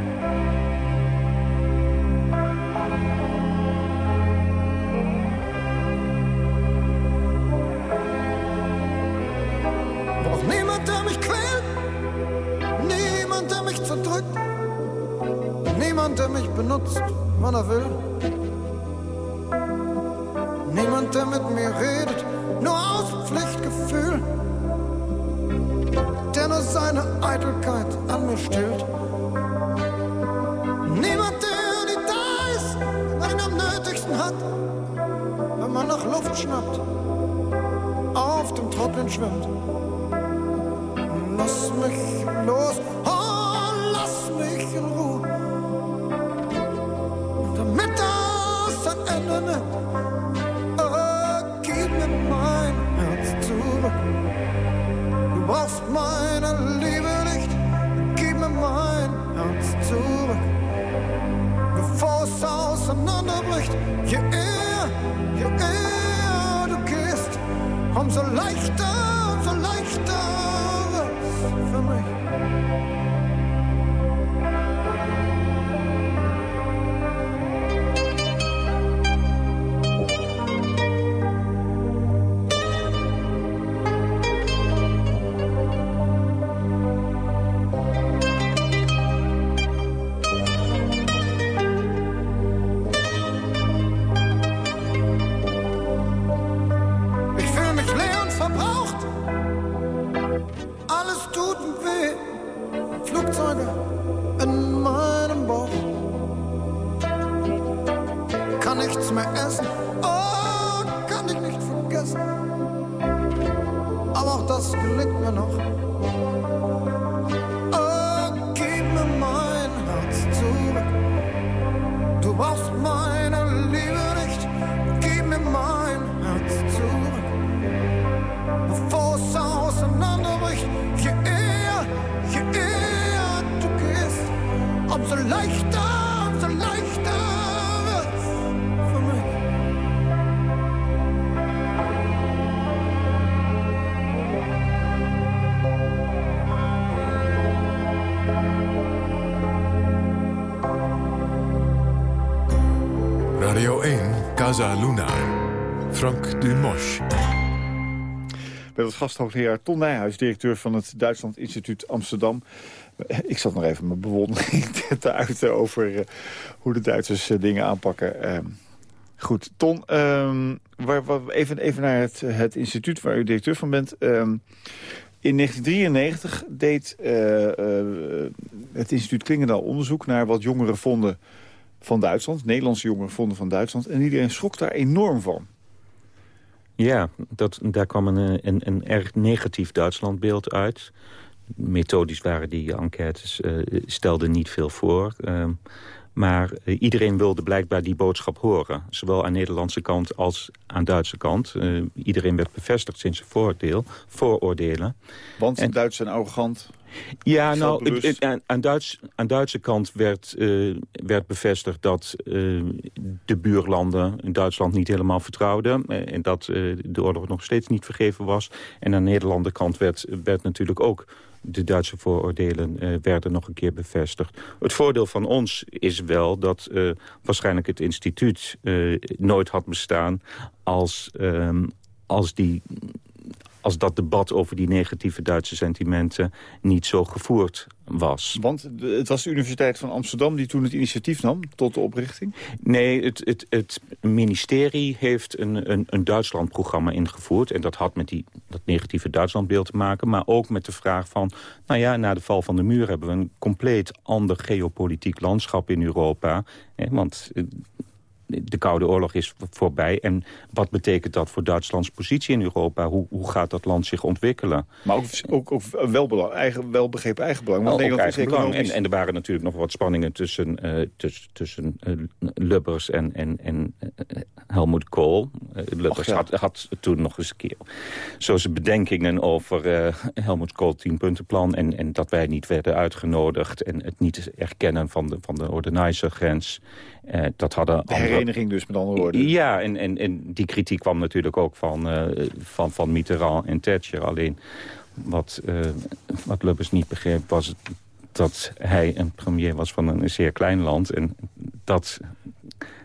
Mich zerdrückt, niemand, der mich benutzt, wann er will. Niemand, der mit mir redet, nur aus Pflichtgefühl, der nur seine Eitelkeit an mir stillt. Niemand, der nicht da ist, wenn ihn am nötigsten hat, wenn man nach Luft schnappt, auf dem Trocknen schwimmt. Lass mich los, Casa Luna. Frank Dumosch. Met als gasthoogleraar Ton Nijhuis, directeur van het Duitsland Instituut Amsterdam. Ik zat nog even mijn bewondering te uiten over eh, hoe de Duitsers eh, dingen aanpakken. Ehm, goed, Ton, ehm, even, naar het, het instituut waar u directeur van bent. Ehm, in 1993 deed eh, het instituut Klingendaal onderzoek naar wat jongeren vonden van Duitsland. Nederlandse jongeren vonden van Duitsland. En iedereen schrok daar enorm van. Ja, dat, daar kwam een, eh, een, een erg negatief Duitslandbeeld uit. Methodisch waren die enquêtes, eh stelden niet veel voor. Ehm, maar eh, iedereen wilde blijkbaar die boodschap horen. Zowel aan de Nederlandse kant als aan de Duitse kant. Iedereen werd bevestigd sinds zijn voordeel, vooroordelen. Want En- Duitsers zijn arrogant. Ja, nou, Zelfbewust. het- het- aan, aan, Duits, aan Duitse kant werd, eh, werd bevestigd dat eh, de buurlanden in Duitsland niet helemaal vertrouwden. eh, en dat de oorlog nog steeds niet vergeven was. En aan de Nederlandse kant werd, werd natuurlijk ook de Duitse vooroordelen werden nog een keer bevestigd. Het voordeel van ons is wel dat waarschijnlijk het instituut nooit had bestaan als, ehm, als die als dat debat over die negatieve Duitse sentimenten niet zo gevoerd was. Want het was de Universiteit van Amsterdam die toen het initiatief nam tot de oprichting. Nee, het, het, het ministerie heeft een, een, een Duitsland-programma ingevoerd. En dat had met die, dat negatieve Duitslandbeeld te maken. Maar ook met de vraag van... nou ja, na de val van de muur hebben we een compleet ander geopolitiek landschap in Europa. Hè, want eh, de Koude Oorlog is voorbij. En wat betekent dat voor Duitslands positie in Europa? Hoe, hoe gaat dat land zich ontwikkelen? Maar ook, ook, ook wel, belang, eigen, wel begrepen eigenbelang. Want eigen belang. En, en er waren natuurlijk nog wat spanningen tussen, eh, tussen, tussen eh, Lubbers en, en, en eh, Helmut Kool. Lubbers Och, ja. had, had toen nog eens een keer zo zijn bedenkingen over Helmut Kool tienpuntenplan... En, en dat wij niet werden uitgenodigd en het niet erkennen van de, van de Ordonijzergrens. Eh, dat hadden De andere- hereniging dus, met andere woorden. ja, en, en, en die kritiek kwam natuurlijk ook van, eh, van, van Mitterrand en Thatcher. Alleen wat, uh, wat Lubbers niet begreep was dat hij een premier was van een zeer klein land... en dat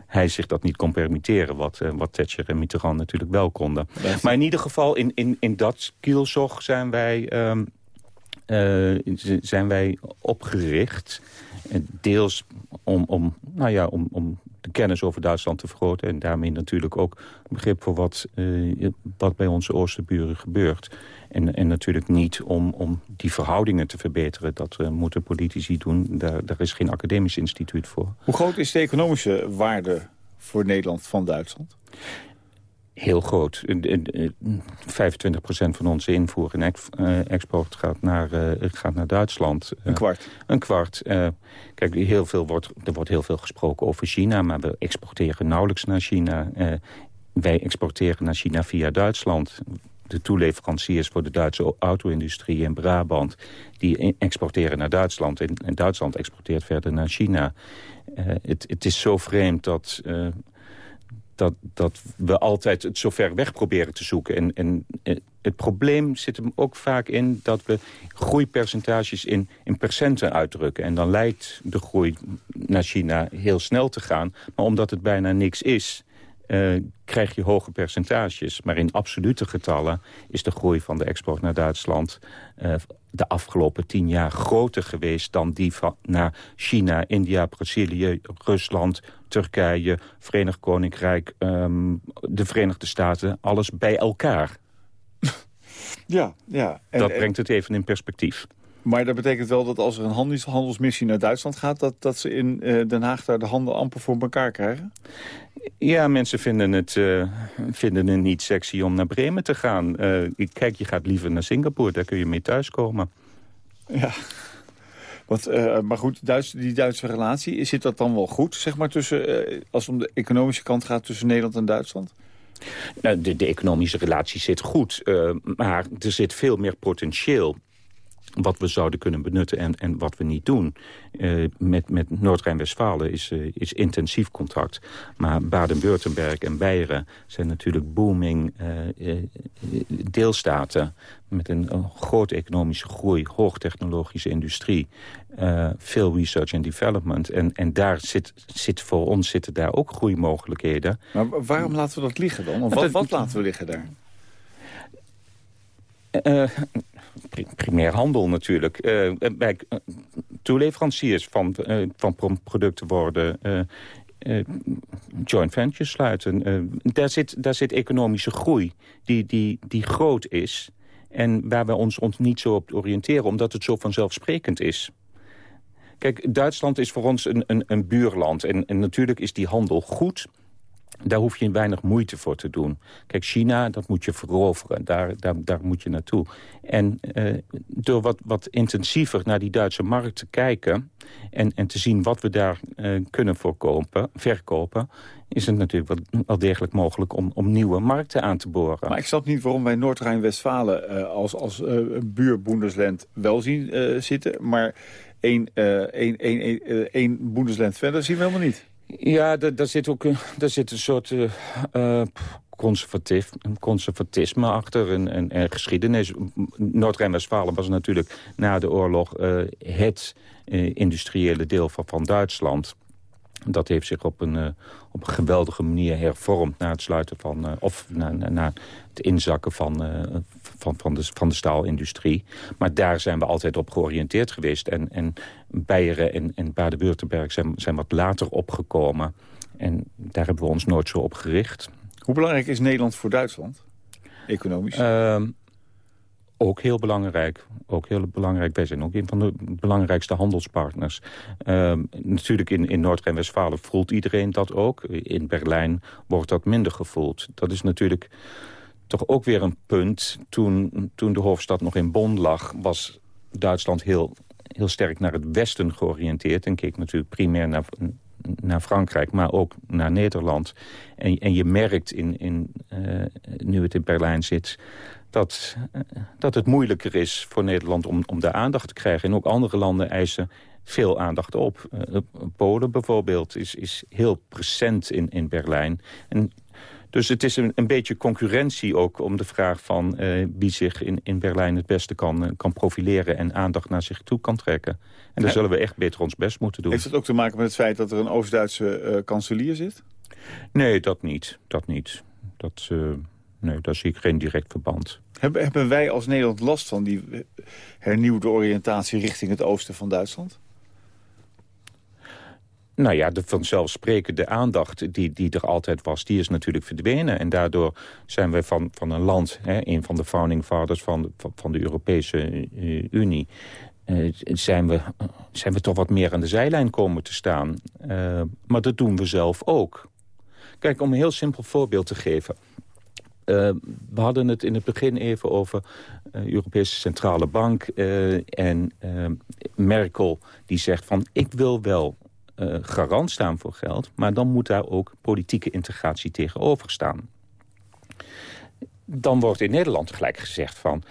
hij zich dat niet kon permitteren, wat, uh, wat Thatcher en Mitterrand natuurlijk wel konden. Maar in ieder geval, in, in, in dat kielzog zijn wij, um, uh, zijn wij opgericht. Deels om, om, nou ja, om, om de kennis over Duitsland te vergroten... en daarmee natuurlijk ook begrip voor wat, wat bij onze oosterburen gebeurt. En, en natuurlijk niet om, om die verhoudingen te verbeteren. Dat uh, moeten politici doen. Daar, daar is geen academisch instituut voor. Hoe groot is de economische waarde voor Nederland van Duitsland? Heel groot. 25% van onze invoer en eh, export gaat naar, uh, gaat naar Duitsland. Een kwart? Een kwart. kijk, heel veel wordt, er wordt heel veel gesproken over China... maar we exporteren nauwelijks naar China. wij exporteren naar China via Duitsland de toeleveranciers voor de Duitse auto-industrie in Brabant... die exporteren naar Duitsland en, en Duitsland exporteert verder naar China. Uh, het, het, is zo vreemd dat, uh, dat, dat we altijd het zo ver weg proberen te zoeken. En, en het probleem zit hem ook vaak in dat we groeipercentages in, in percenten uitdrukken. En dan lijkt de groei naar China heel snel te gaan. Maar omdat het bijna niks is uh, krijg je hoge percentages. Maar in absolute getallen is de groei van de export naar Duitsland... Uh, de afgelopen tien jaar groter geweest dan die van naar China, India, Brazilië, Rusland, Turkije, Verenigd Koninkrijk, um, de Verenigde Staten. Alles bij elkaar. Ja, ja. En, dat brengt het even in perspectief. Maar dat betekent wel dat als er een handelsmissie naar Duitsland gaat... dat, dat ze in uh, Den Haag daar de handen amper voor elkaar krijgen? Ja, mensen vinden het, uh, vinden het niet sexy om naar Bremen te gaan. Uh, kijk, je gaat liever naar Singapore, daar kun je mee thuiskomen. Ja, wat, uh, maar goed, Duits, die Duitse relatie, zit dat dan wel goed, zeg maar, tussen, als het om de economische kant gaat tussen Nederland en Duitsland? Nou, de, de economische relatie zit goed, maar er zit veel meer potentieel wat we zouden kunnen benutten en, en wat we niet doen. Uh, met met Noord-Rijn-Westfalen is, uh, is intensief contact. Maar Baden-Württemberg en Beieren zijn natuurlijk booming uh, deelstaten... met een, een, grote economische groei, hoogtechnologische industrie... veel research and development. En, en daar zit, zit voor ons zitten daar ook groeimogelijkheden. Maar waarom laten we dat liggen dan? Of wat, wat laten we liggen daar? Primair handel natuurlijk. Uh, bij uh, toeleveranciers van, uh, van producten worden joint ventures sluiten. daar, zit, daar zit economische groei die, die, die groot is... en waar we ons, ons niet zo op oriënteren... omdat het zo vanzelfsprekend is. Kijk, Duitsland is voor ons een, een, een buurland. En, en natuurlijk is die handel goed... Daar hoef je weinig moeite voor te doen. Kijk, China, dat moet je veroveren. Daar, daar, daar moet je naartoe. En uh, door wat, wat intensiever naar die Duitse markt te kijken... en, en te zien wat we daar uh, kunnen verkopen... is het natuurlijk wel, degelijk mogelijk om, om nieuwe markten aan te boren. Maar ik snap niet waarom wij Noord-Rijn-Westfalen... Uh, als, als buurbundesland wel zien zitten... maar één, één, één, verder zien we helemaal niet. Ja, daar zit ook daar zit een soort uh, conservatief, conservatisme achter en, en, en geschiedenis. Noord-Rijn-Westfalen was natuurlijk na de oorlog uh, het industriële deel van, van Duitsland. Dat heeft zich op een, op een geweldige manier hervormd na het sluiten van... Of na, na, na, het inzakken van, van, van, de, van de staalindustrie. Maar daar zijn we altijd op georiënteerd geweest. En, en Beieren en, en Baden-Württemberg zijn, zijn wat later opgekomen. En daar hebben we ons nooit zo op gericht. Hoe belangrijk is Nederland voor Duitsland? Economisch? Ehm, ook heel belangrijk. Ook heel belangrijk. Wij zijn ook een van de belangrijkste handelspartners. Uh, natuurlijk in, in Noord-Rijn-Westfalen voelt iedereen dat ook. In Berlijn wordt dat minder gevoeld. Dat is natuurlijk toch ook weer een punt. Toen, toen de hoofdstad nog in Bonn lag, was Duitsland heel, heel sterk naar het westen georiënteerd. En keek natuurlijk primair naar, naar Frankrijk, maar ook naar Nederland. En, en je merkt in, in, uh, nu het in Berlijn zit dat, uh, dat het moeilijker is voor Nederland om, om daar aandacht te krijgen. En ook andere landen eisen veel aandacht op. Uh, Polen bijvoorbeeld is, is heel present in, in Berlijn. En Dus het is een, een beetje concurrentie ook om de vraag van uh, wie zich in, in Berlijn het beste kan, uh, kan profileren en aandacht naar zich toe kan trekken. En daar zullen we echt beter ons best moeten doen. Heeft het ook te maken met het feit dat er een Oost-Duitse uh, kanselier zit? Nee, dat niet. Dat niet. Dat, nee, daar zie ik geen direct verband. Hebben, hebben wij als Nederland last van die hernieuwde oriëntatie richting het oosten van Duitsland? Nou ja, de vanzelfsprekende aandacht die, die er altijd was, die is natuurlijk verdwenen. En daardoor zijn we van, van een land, hè, een van de founding fathers van, van, de Europese uh, Unie... Uh, zijn, we, zijn we toch wat meer aan de zijlijn komen te staan. Uh, maar dat doen we zelf ook. Kijk, om een heel simpel voorbeeld te geven... We hadden het in het begin even over uh, Europese Centrale Bank en Merkel die zegt van ik wil wel garant staan voor geld, maar dan moet daar ook politieke integratie tegenover staan. Dan wordt in Nederland gelijk gezegd van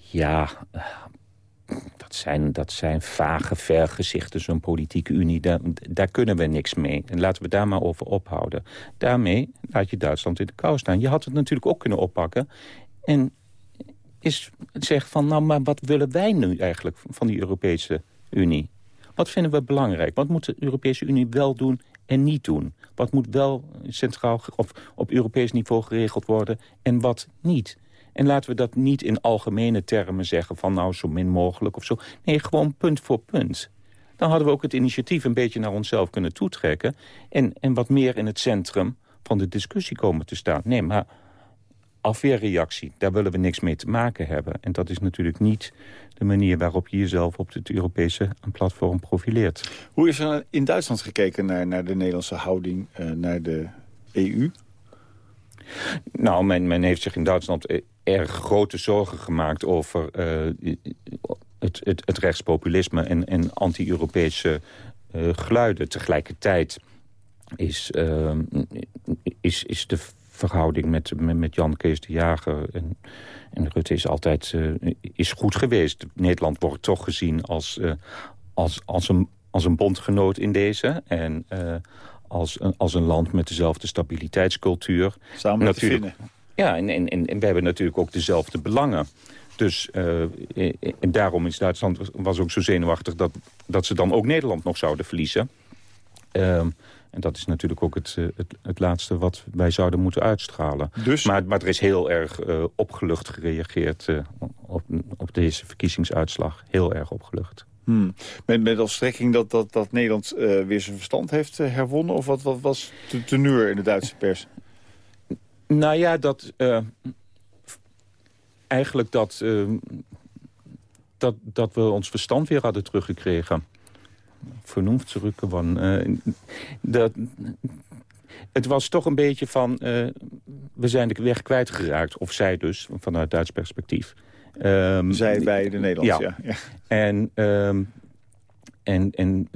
ja, dat zijn, dat zijn vage vergezichten, zo'n politieke unie. Daar, daar, kunnen we niks mee. En laten we daar maar over ophouden. Daarmee laat je Duitsland in de kou staan. Je had het natuurlijk ook kunnen oppakken. En is zeggen van, nou, maar wat willen wij nu eigenlijk van die Europese Unie? Wat vinden we belangrijk? Wat moet de Europese Unie wel doen en niet doen? Wat moet wel centraal of op Europees niveau geregeld worden en wat niet? En laten we dat niet in algemene termen zeggen van nou zo min mogelijk of zo. Nee, gewoon punt voor punt. Dan hadden we ook het initiatief een beetje naar onszelf kunnen toetrekken. En, en wat meer in het centrum van de discussie komen te staan. Nee, maar afweerreactie, daar willen we niks mee te maken hebben. En dat is natuurlijk niet de manier waarop je jezelf op het Europese platform profileert. Hoe is er in Duitsland gekeken naar, naar de Nederlandse houding uh, naar de EU? Nou, men, men heeft zich in Duitsland erg grote zorgen gemaakt over uh, het, het, het, rechtspopulisme en, en anti-Europese uh, geluiden. Tegelijkertijd is, is, is de verhouding met, met, met, Jan Kees de Jager en, en Rutte is altijd is goed geweest. Nederland wordt toch gezien als, als, als, een, als een bondgenoot in deze. En als, een, als een land met dezelfde stabiliteitscultuur. Samen met Natuurlijk, ja, en, en, en we hebben natuurlijk ook dezelfde belangen. Dus uh, en daarom is Duitsland was ook zo zenuwachtig... dat, dat ze dan ook Nederland nog zouden verliezen. Um, en dat is natuurlijk ook het, eh, het, het, laatste wat wij zouden moeten uitstralen. Dus... Maar, maar er is heel erg uh, opgelucht gereageerd uh, op, op deze verkiezingsuitslag. Heel erg opgelucht. Hmm. Met, met als strekking dat, dat, dat Nederland weer zijn verstand heeft herwonnen? Of wat, wat was de teneur in de Duitse pers? Nou ja, dat... Eigenlijk dat, dat, dat we ons verstand weer hadden teruggekregen. Vernoemd teruggewonnen. Uh, dat, het was toch een beetje van... we zijn de weg kwijtgeraakt. Of zij dus, vanuit Duits perspectief. Um, zij bij de Nederlanders, ja. ja. En, um, en, en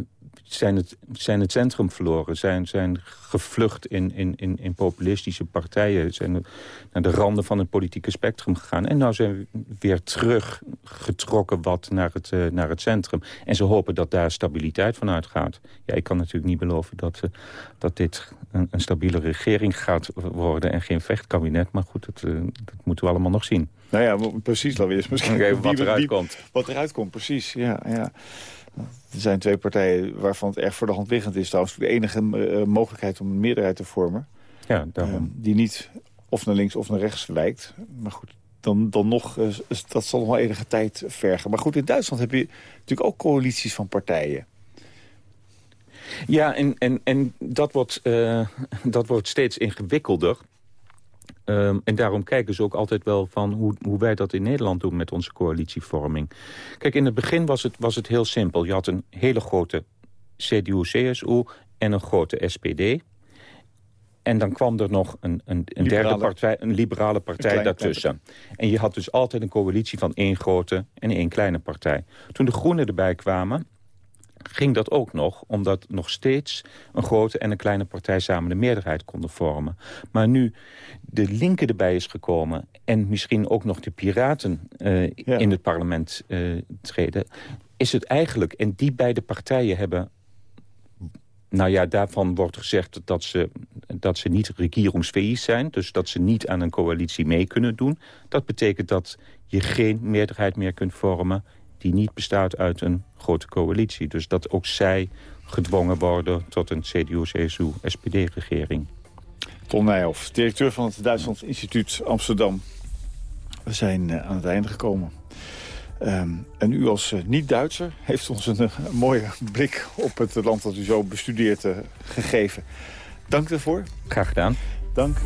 zijn het, zijn het centrum verloren. Zijn, zijn gevlucht in, in, in, in populistische partijen. Zijn naar de randen van het politieke spectrum gegaan. En nou zijn we weer teruggetrokken wat naar het, uh, naar het centrum. En ze hopen dat daar stabiliteit van uitgaat. Ja, ik kan natuurlijk niet beloven dat, uh, dat dit een, een, stabiele regering gaat worden... en geen vechtkabinet. Maar goed, dat, uh, dat moeten we allemaal nog zien. Nou ja, precies. Eerst misschien even wat eruit komt. Wat eruit komt, precies. Ja, ja. Er zijn twee partijen waarvan het erg voor de hand liggend is. Trouwens de enige uh, mogelijkheid om een meerderheid te vormen. Ja, daarom. Uh, die niet of naar links of naar rechts lijkt. Maar goed, dan, dan nog, uh, dat zal nog wel enige tijd vergen. Maar goed, in Duitsland heb je natuurlijk ook coalities van partijen. Ja, en, en, en dat, wordt, dat wordt steeds ingewikkelder. Um, en daarom kijken ze ook altijd wel van hoe, hoe wij dat in Nederland doen met onze coalitievorming. Kijk, in het begin was het, was het heel simpel. Je had een hele grote CDU-CSU en een grote SPD. En dan kwam er nog een, een, een derde partij, een liberale partij een daartussen. En je had dus altijd een coalitie van één grote en één kleine partij. Toen de Groenen erbij kwamen, ging dat ook nog, omdat nog steeds een grote en een kleine partij samen de meerderheid konden vormen. Maar nu de linker erbij is gekomen en misschien ook nog de piraten uh, ja. in het parlement uh, treden, is het eigenlijk, en die beide partijen hebben Nou ja, daarvan wordt gezegd dat ze, dat ze niet regeringsfähig zijn. Dus dat ze niet aan een coalitie mee kunnen doen. Dat betekent dat je geen meerderheid meer kunt vormen... die niet bestaat uit een grote coalitie. Dus dat ook zij gedwongen worden tot een CDU-CSU-SPD-regering. Ton Nijhoff, directeur van het Duitsland Instituut Amsterdam. We zijn eh, aan het einde gekomen. Ehm, en u als eh, niet-Duitser heeft ons een, een, mooie blik op het land dat u zo bestudeert uh, gegeven. Dank daarvoor. Graag gedaan. Dank.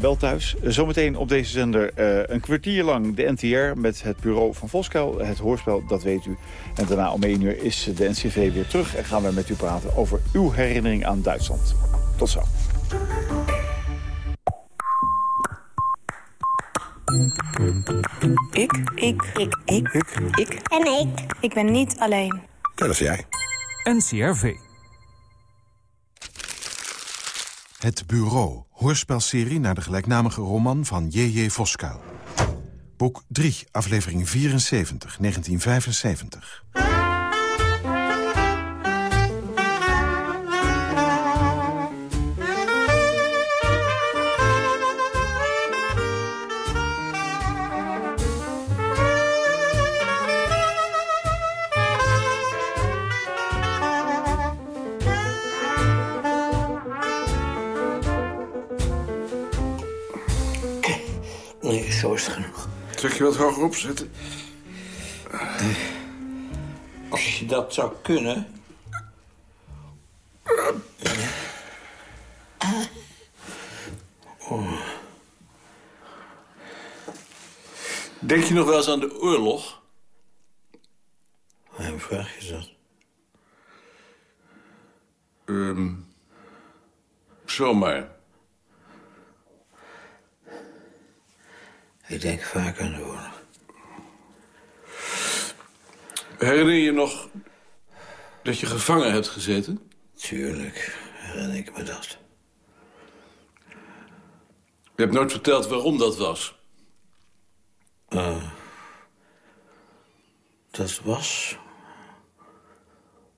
wel thuis. zometeen op deze zender een kwartier lang de NTR met het bureau van Voskuil. Het hoorspel, dat weet u. En daarna om 1 uur is de NCV weer terug en gaan we met u praten over uw herinnering aan Duitsland. Tot zo. Ik. Ik. Ik. Ik. Ik. Ik. En ik. Ik ben niet alleen. Dat is jij. NCRV. Het Bureau. Hoorspelserie naar de gelijknamige roman van J.J. Voskuil. Boek 3, aflevering 74, 1975. Zeg je wat hoger opzetten? Als je dat zou kunnen... Oh. Denk je nog wel eens aan de oorlog? Waarom vraag je dat? Um, zomaar. Ik denk vaak aan de oorlog. Herinner je nog dat je gevangen hebt gezeten? Tuurlijk, herinner ik me dat. Je hebt nooit verteld waarom dat was. Uh, dat was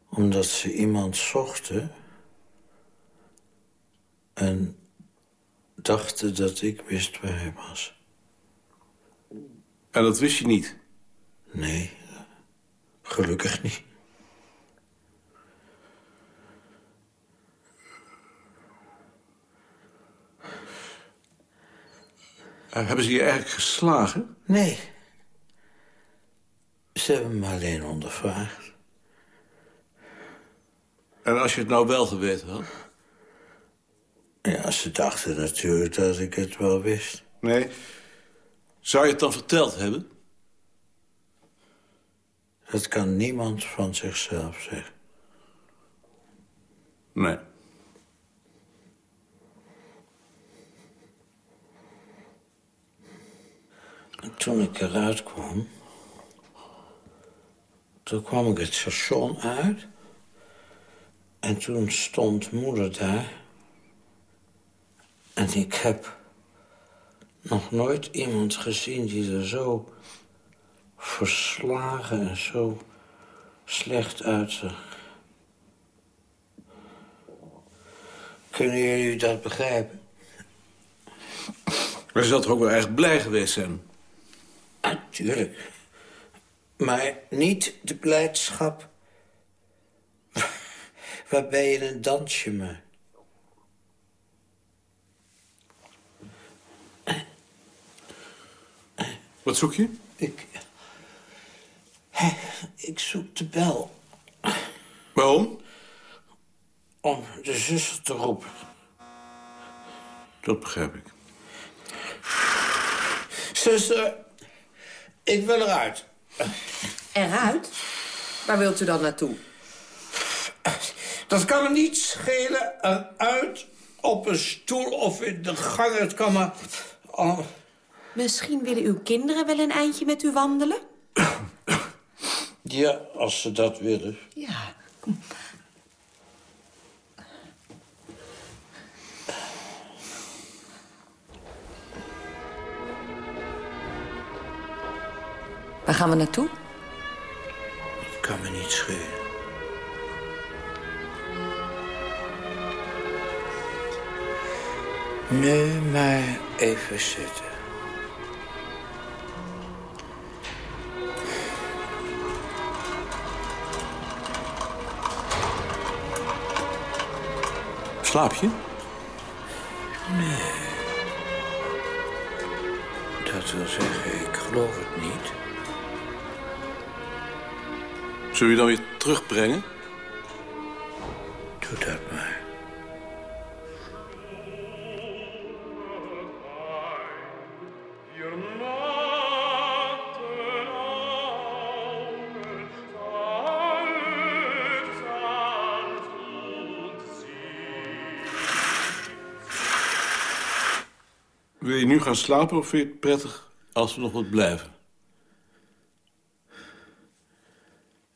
omdat ze iemand zochten... en dachten dat ik wist waar hij was. En dat wist je niet? Nee, gelukkig niet. Uh, hebben ze je eigenlijk geslagen? Nee. Ze hebben me alleen ondervraagd. En als je het nou wel geweten had? Ja, ze dachten natuurlijk dat ik het wel wist. Nee, zou je het dan verteld hebben? Dat kan niemand van zichzelf zeggen. Nee. En toen ik eruit kwam... toen kwam ik het station uit... en toen stond moeder daar... en ik heb nog nooit iemand gezien die er zo verslagen en zo slecht uitzag. Kunnen jullie dat begrijpen? Maar ze zal toch ook wel erg blij geweest zijn? Natuurlijk. Maar niet de blijdschap waarbij je een dansje maakt. Wat zoek je? Ik... Ik zoek de bel. Waarom? Om de zuster te roepen. Dat begrijp ik. Zuster, ik wil eruit. Eruit? Waar wilt u dan naartoe? Dat kan me niet schelen. Eruit op een stoel of in de gang. Het kan me... Misschien willen uw kinderen wel een eindje met u wandelen? Ja, als ze dat willen. Ja, Waar gaan we naartoe? Het kan me niet schelen. Nu maar even zitten. Slaap je? Nee. Dat wil zeggen, ik geloof het niet. Zullen we je dan weer terugbrengen? Doe dat maar. Gaan slapen of vind je het prettig als we nog wat blijven?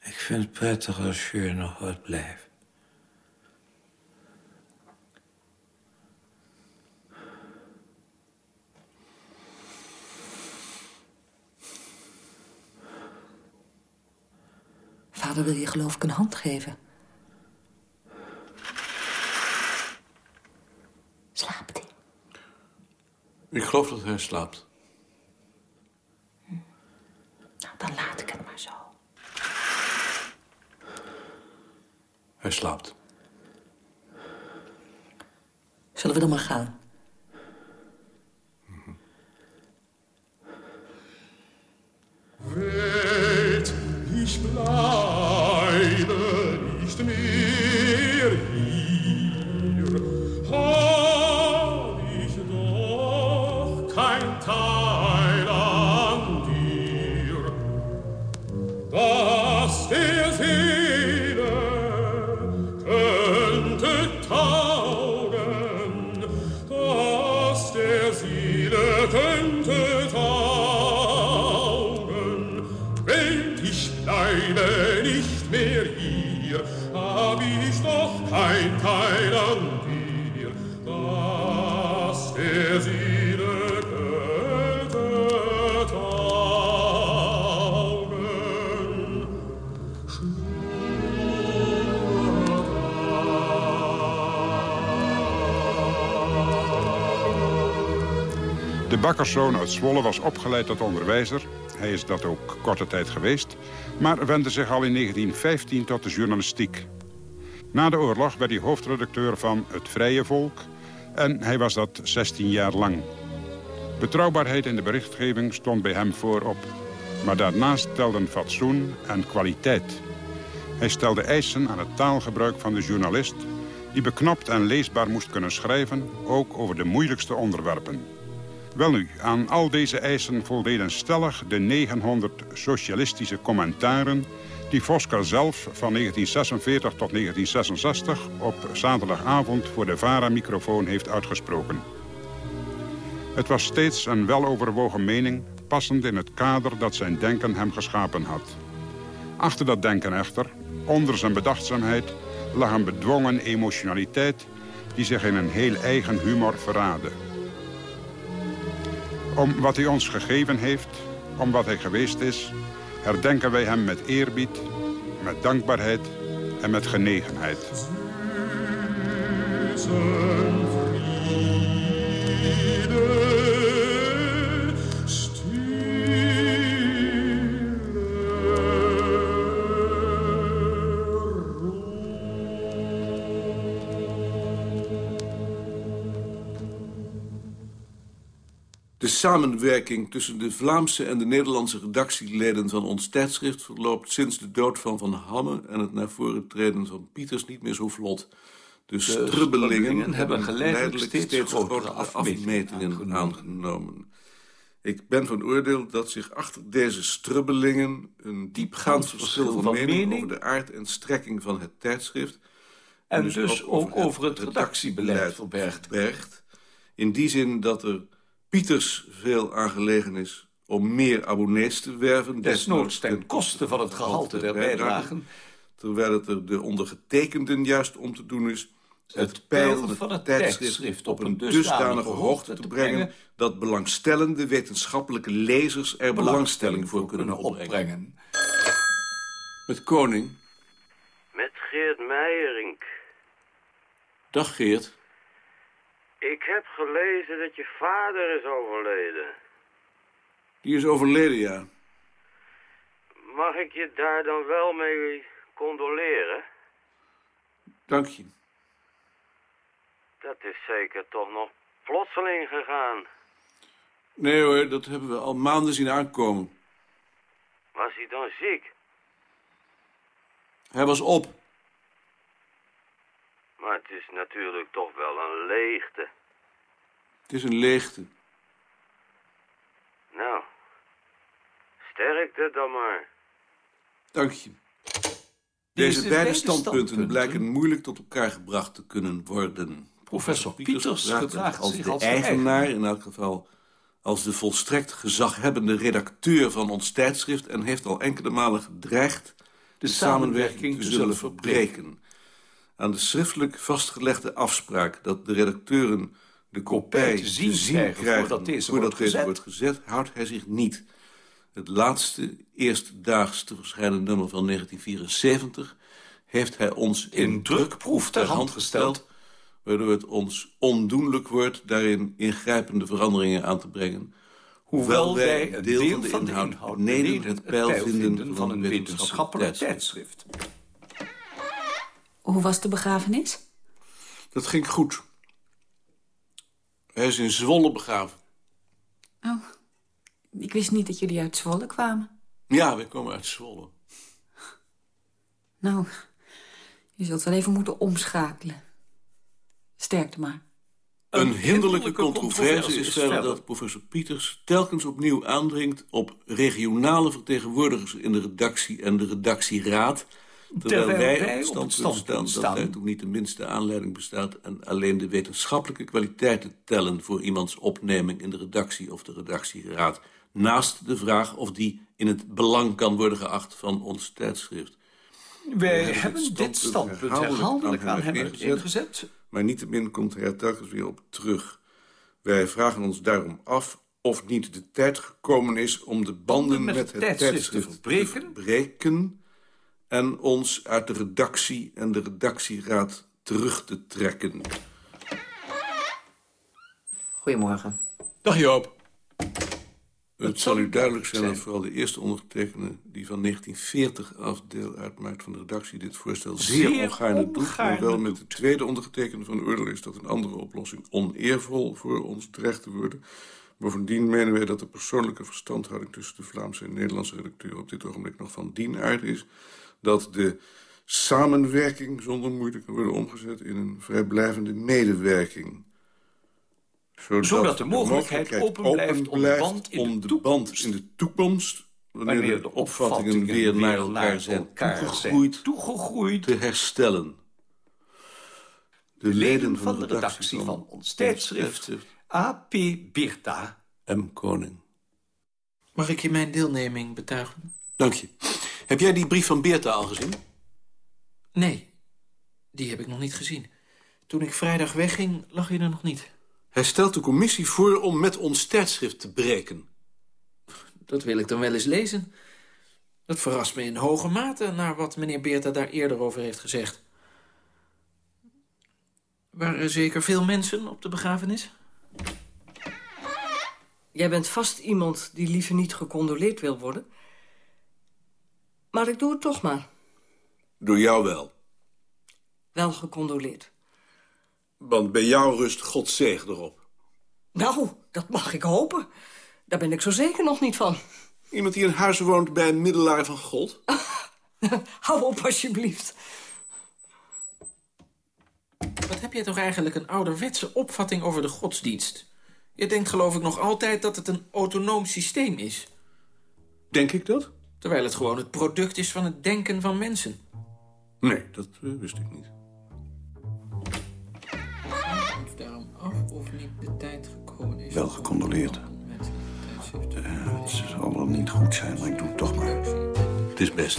Ik vind het prettig als je er nog wat blijft. Vader wil je geloof ik een hand geven. Slaapt hij? Ik geloof dat hij slaapt. Nou, dan laat ik het maar zo. Hij slaapt. Zullen we dan maar gaan? Bakkerszoon uit Zwolle was opgeleid tot onderwijzer. Hij is dat ook korte tijd geweest. Maar wendde zich al in 1915 tot de journalistiek. Na de oorlog werd hij hoofdredacteur van Het Vrije Volk. En hij was dat 16 jaar lang. Betrouwbaarheid in de berichtgeving stond bij hem voorop. Maar daarnaast telden fatsoen en kwaliteit. Hij stelde eisen aan het taalgebruik van de journalist... die beknopt en leesbaar moest kunnen schrijven, ook over de moeilijkste onderwerpen. Welnu, aan al deze eisen voldeden stellig de 900 socialistische commentaren... die Voskel zelf van 1946 tot 1966 op zaterdagavond voor de VARA-microfoon heeft uitgesproken. Het was steeds een weloverwogen mening, passend in het kader dat zijn denken hem geschapen had. Achter dat denken echter, onder zijn bedachtzaamheid, lag een bedwongen emotionaliteit die zich in een heel eigen humor verraadde. Om wat hij ons gegeven heeft, om wat hij geweest is, herdenken wij hem met eerbied, met dankbaarheid en met genegenheid. Samenwerking tussen de Vlaamse en de Nederlandse redactieleden van ons tijdschrift verloopt sinds de dood van Van Hamme en het naar voren treden van Pieters niet meer zo vlot. De strubbelingen hebben geleidelijk steeds, grotere afmetingen, aangenomen. Ik ben van oordeel dat zich achter deze strubbelingen een diepgaand verschil van, mening, over de aard en strekking van het tijdschrift En dus ook over het redactiebeleid verbergt. verbergt. In die zin dat er Pieters veel aangelegen is om meer abonnees te werven. Desnoods ten koste van het gehalte der bijdragen. Terwijl het er de ondergetekenden juist om te doen is... het peil van het tijdschrift op een dusdanige hoogte te brengen... dat belangstellende wetenschappelijke lezers er belangstelling voor kunnen opbrengen. Met Koning. Met Geert Meijerink. Dag Geert. Ik heb gelezen dat je vader is overleden. Die is overleden, ja. Mag ik je daar dan wel mee condoleren? Dank je. Dat is zeker toch nog plotseling gegaan. Nee hoor, dat hebben we al maanden zien aankomen. Was hij dan ziek? Hij was op. Maar het is natuurlijk toch wel een leegte. Het is een leegte. Nou, sterkte dan maar. Dank je. Deze beide standpunten blijken moeilijk tot elkaar gebracht te kunnen worden. Professor Pieters gedraagt als zich de als eigenaar, in elk geval als de volstrekt gezaghebbende redacteur van ons tijdschrift... en heeft al enkele malen gedreigd de, samenwerking te zullen verbreken. Aan de schriftelijk vastgelegde afspraak dat de redacteuren de kopij te zien, krijgen, voordat deze wordt gezet. wordt gezet, houdt hij zich niet. Het laatste, eerstdaagste verschijnen nummer van 1974... heeft hij ons in drukproef ter hand gesteld... waardoor het ons ondoenlijk wordt daarin ingrijpende veranderingen aan te brengen... hoewel wij een deel, van de inhoud, beneden het peil vinden van een wetenschappelijk tijdschrift. Hoe was de begrafenis? Dat ging goed. Hij is in Zwolle begraven. Oh, ik wist niet dat jullie uit Zwolle kwamen. Ja, wij komen uit Zwolle. Nou, je zult wel even moeten omschakelen. Sterkte maar. Een hinderlijke controverse is verder dat professor Pieters telkens opnieuw aandringt op regionale vertegenwoordigers in de redactie en de redactieraad, terwijl, wij op het standpunt staan staan. dat daartoe niet de minste aanleiding bestaat en alleen de wetenschappelijke kwaliteiten tellen voor iemands opneming in de redactie of de redactieraad, naast de vraag of die in het belang kan worden geacht van ons tijdschrift. Wij hebben dit standpunt herhaaldelijk aan hem ingezet. Maar niettemin komt hij er telkens weer op terug. Wij vragen ons daarom af of niet de tijd gekomen is... om de banden met, het tijdschrift, te verbreken... en ons uit de redactie en de redactieraad terug te trekken. Goedemorgen. Dag Joop. Het zal u duidelijk zijn dat vooral de eerste ondergetekende... die van 1940 af deel uitmaakt van de redactie... dit voorstel zeer, Zeer ongaarne doet. Hoewel met de tweede ondergetekende van oordeel is... dat een andere oplossing oneervol voor ons terecht te worden. Bovendien menen wij dat de persoonlijke verstandhouding... tussen de Vlaamse en Nederlandse redacteur op dit ogenblik nog van dien aard is... dat de samenwerking zonder moeite kan worden omgezet... in een vrijblijvende medewerking Zodat de mogelijkheid open blijft om de band in de om de band in de toekomst... wanneer, Wanneer de opvattingen weer naar elkaar zijn toegegroeid, toegegroeid te herstellen. De, leden van de redactie van ons tijdschrift A.P. Birta. M. Koning. Mag ik je mijn deelneming betuigen? Dank je. Heb jij die brief van Beerta al gezien? Nee, die heb ik nog niet gezien. Toen ik vrijdag wegging, lag je er nog niet. Hij stelt de commissie voor om met ons tijdschrift te breken. Dat wil ik dan wel eens lezen. Dat verrast me in hoge mate naar wat meneer Beerta daar eerder over heeft gezegd. Waren er zeker veel mensen op de begrafenis? Jij bent vast iemand die liever niet gecondoleerd wil worden. Maar ik doe het toch maar. Door jou wel. Wel gecondoleerd. Want bij jou rust God zegen erop. Nou, dat mag ik hopen. Daar ben ik zo zeker nog niet van. Iemand die in huis woont bij een middelaar van God? Hou op, alsjeblieft. Wat heb jij toch eigenlijk een ouderwetse opvatting over de godsdienst? Je denkt geloof ik nog altijd dat het een autonoom systeem is. Denk ik dat? Terwijl het gewoon het product is van het denken van mensen. Nee, dat eh, wist ik niet. Of daarom af of niet de tijd gekomen is. Wel gecondoleerd. Eh, het zal wel niet goed zijn, maar ik doe het toch maar. Het is best.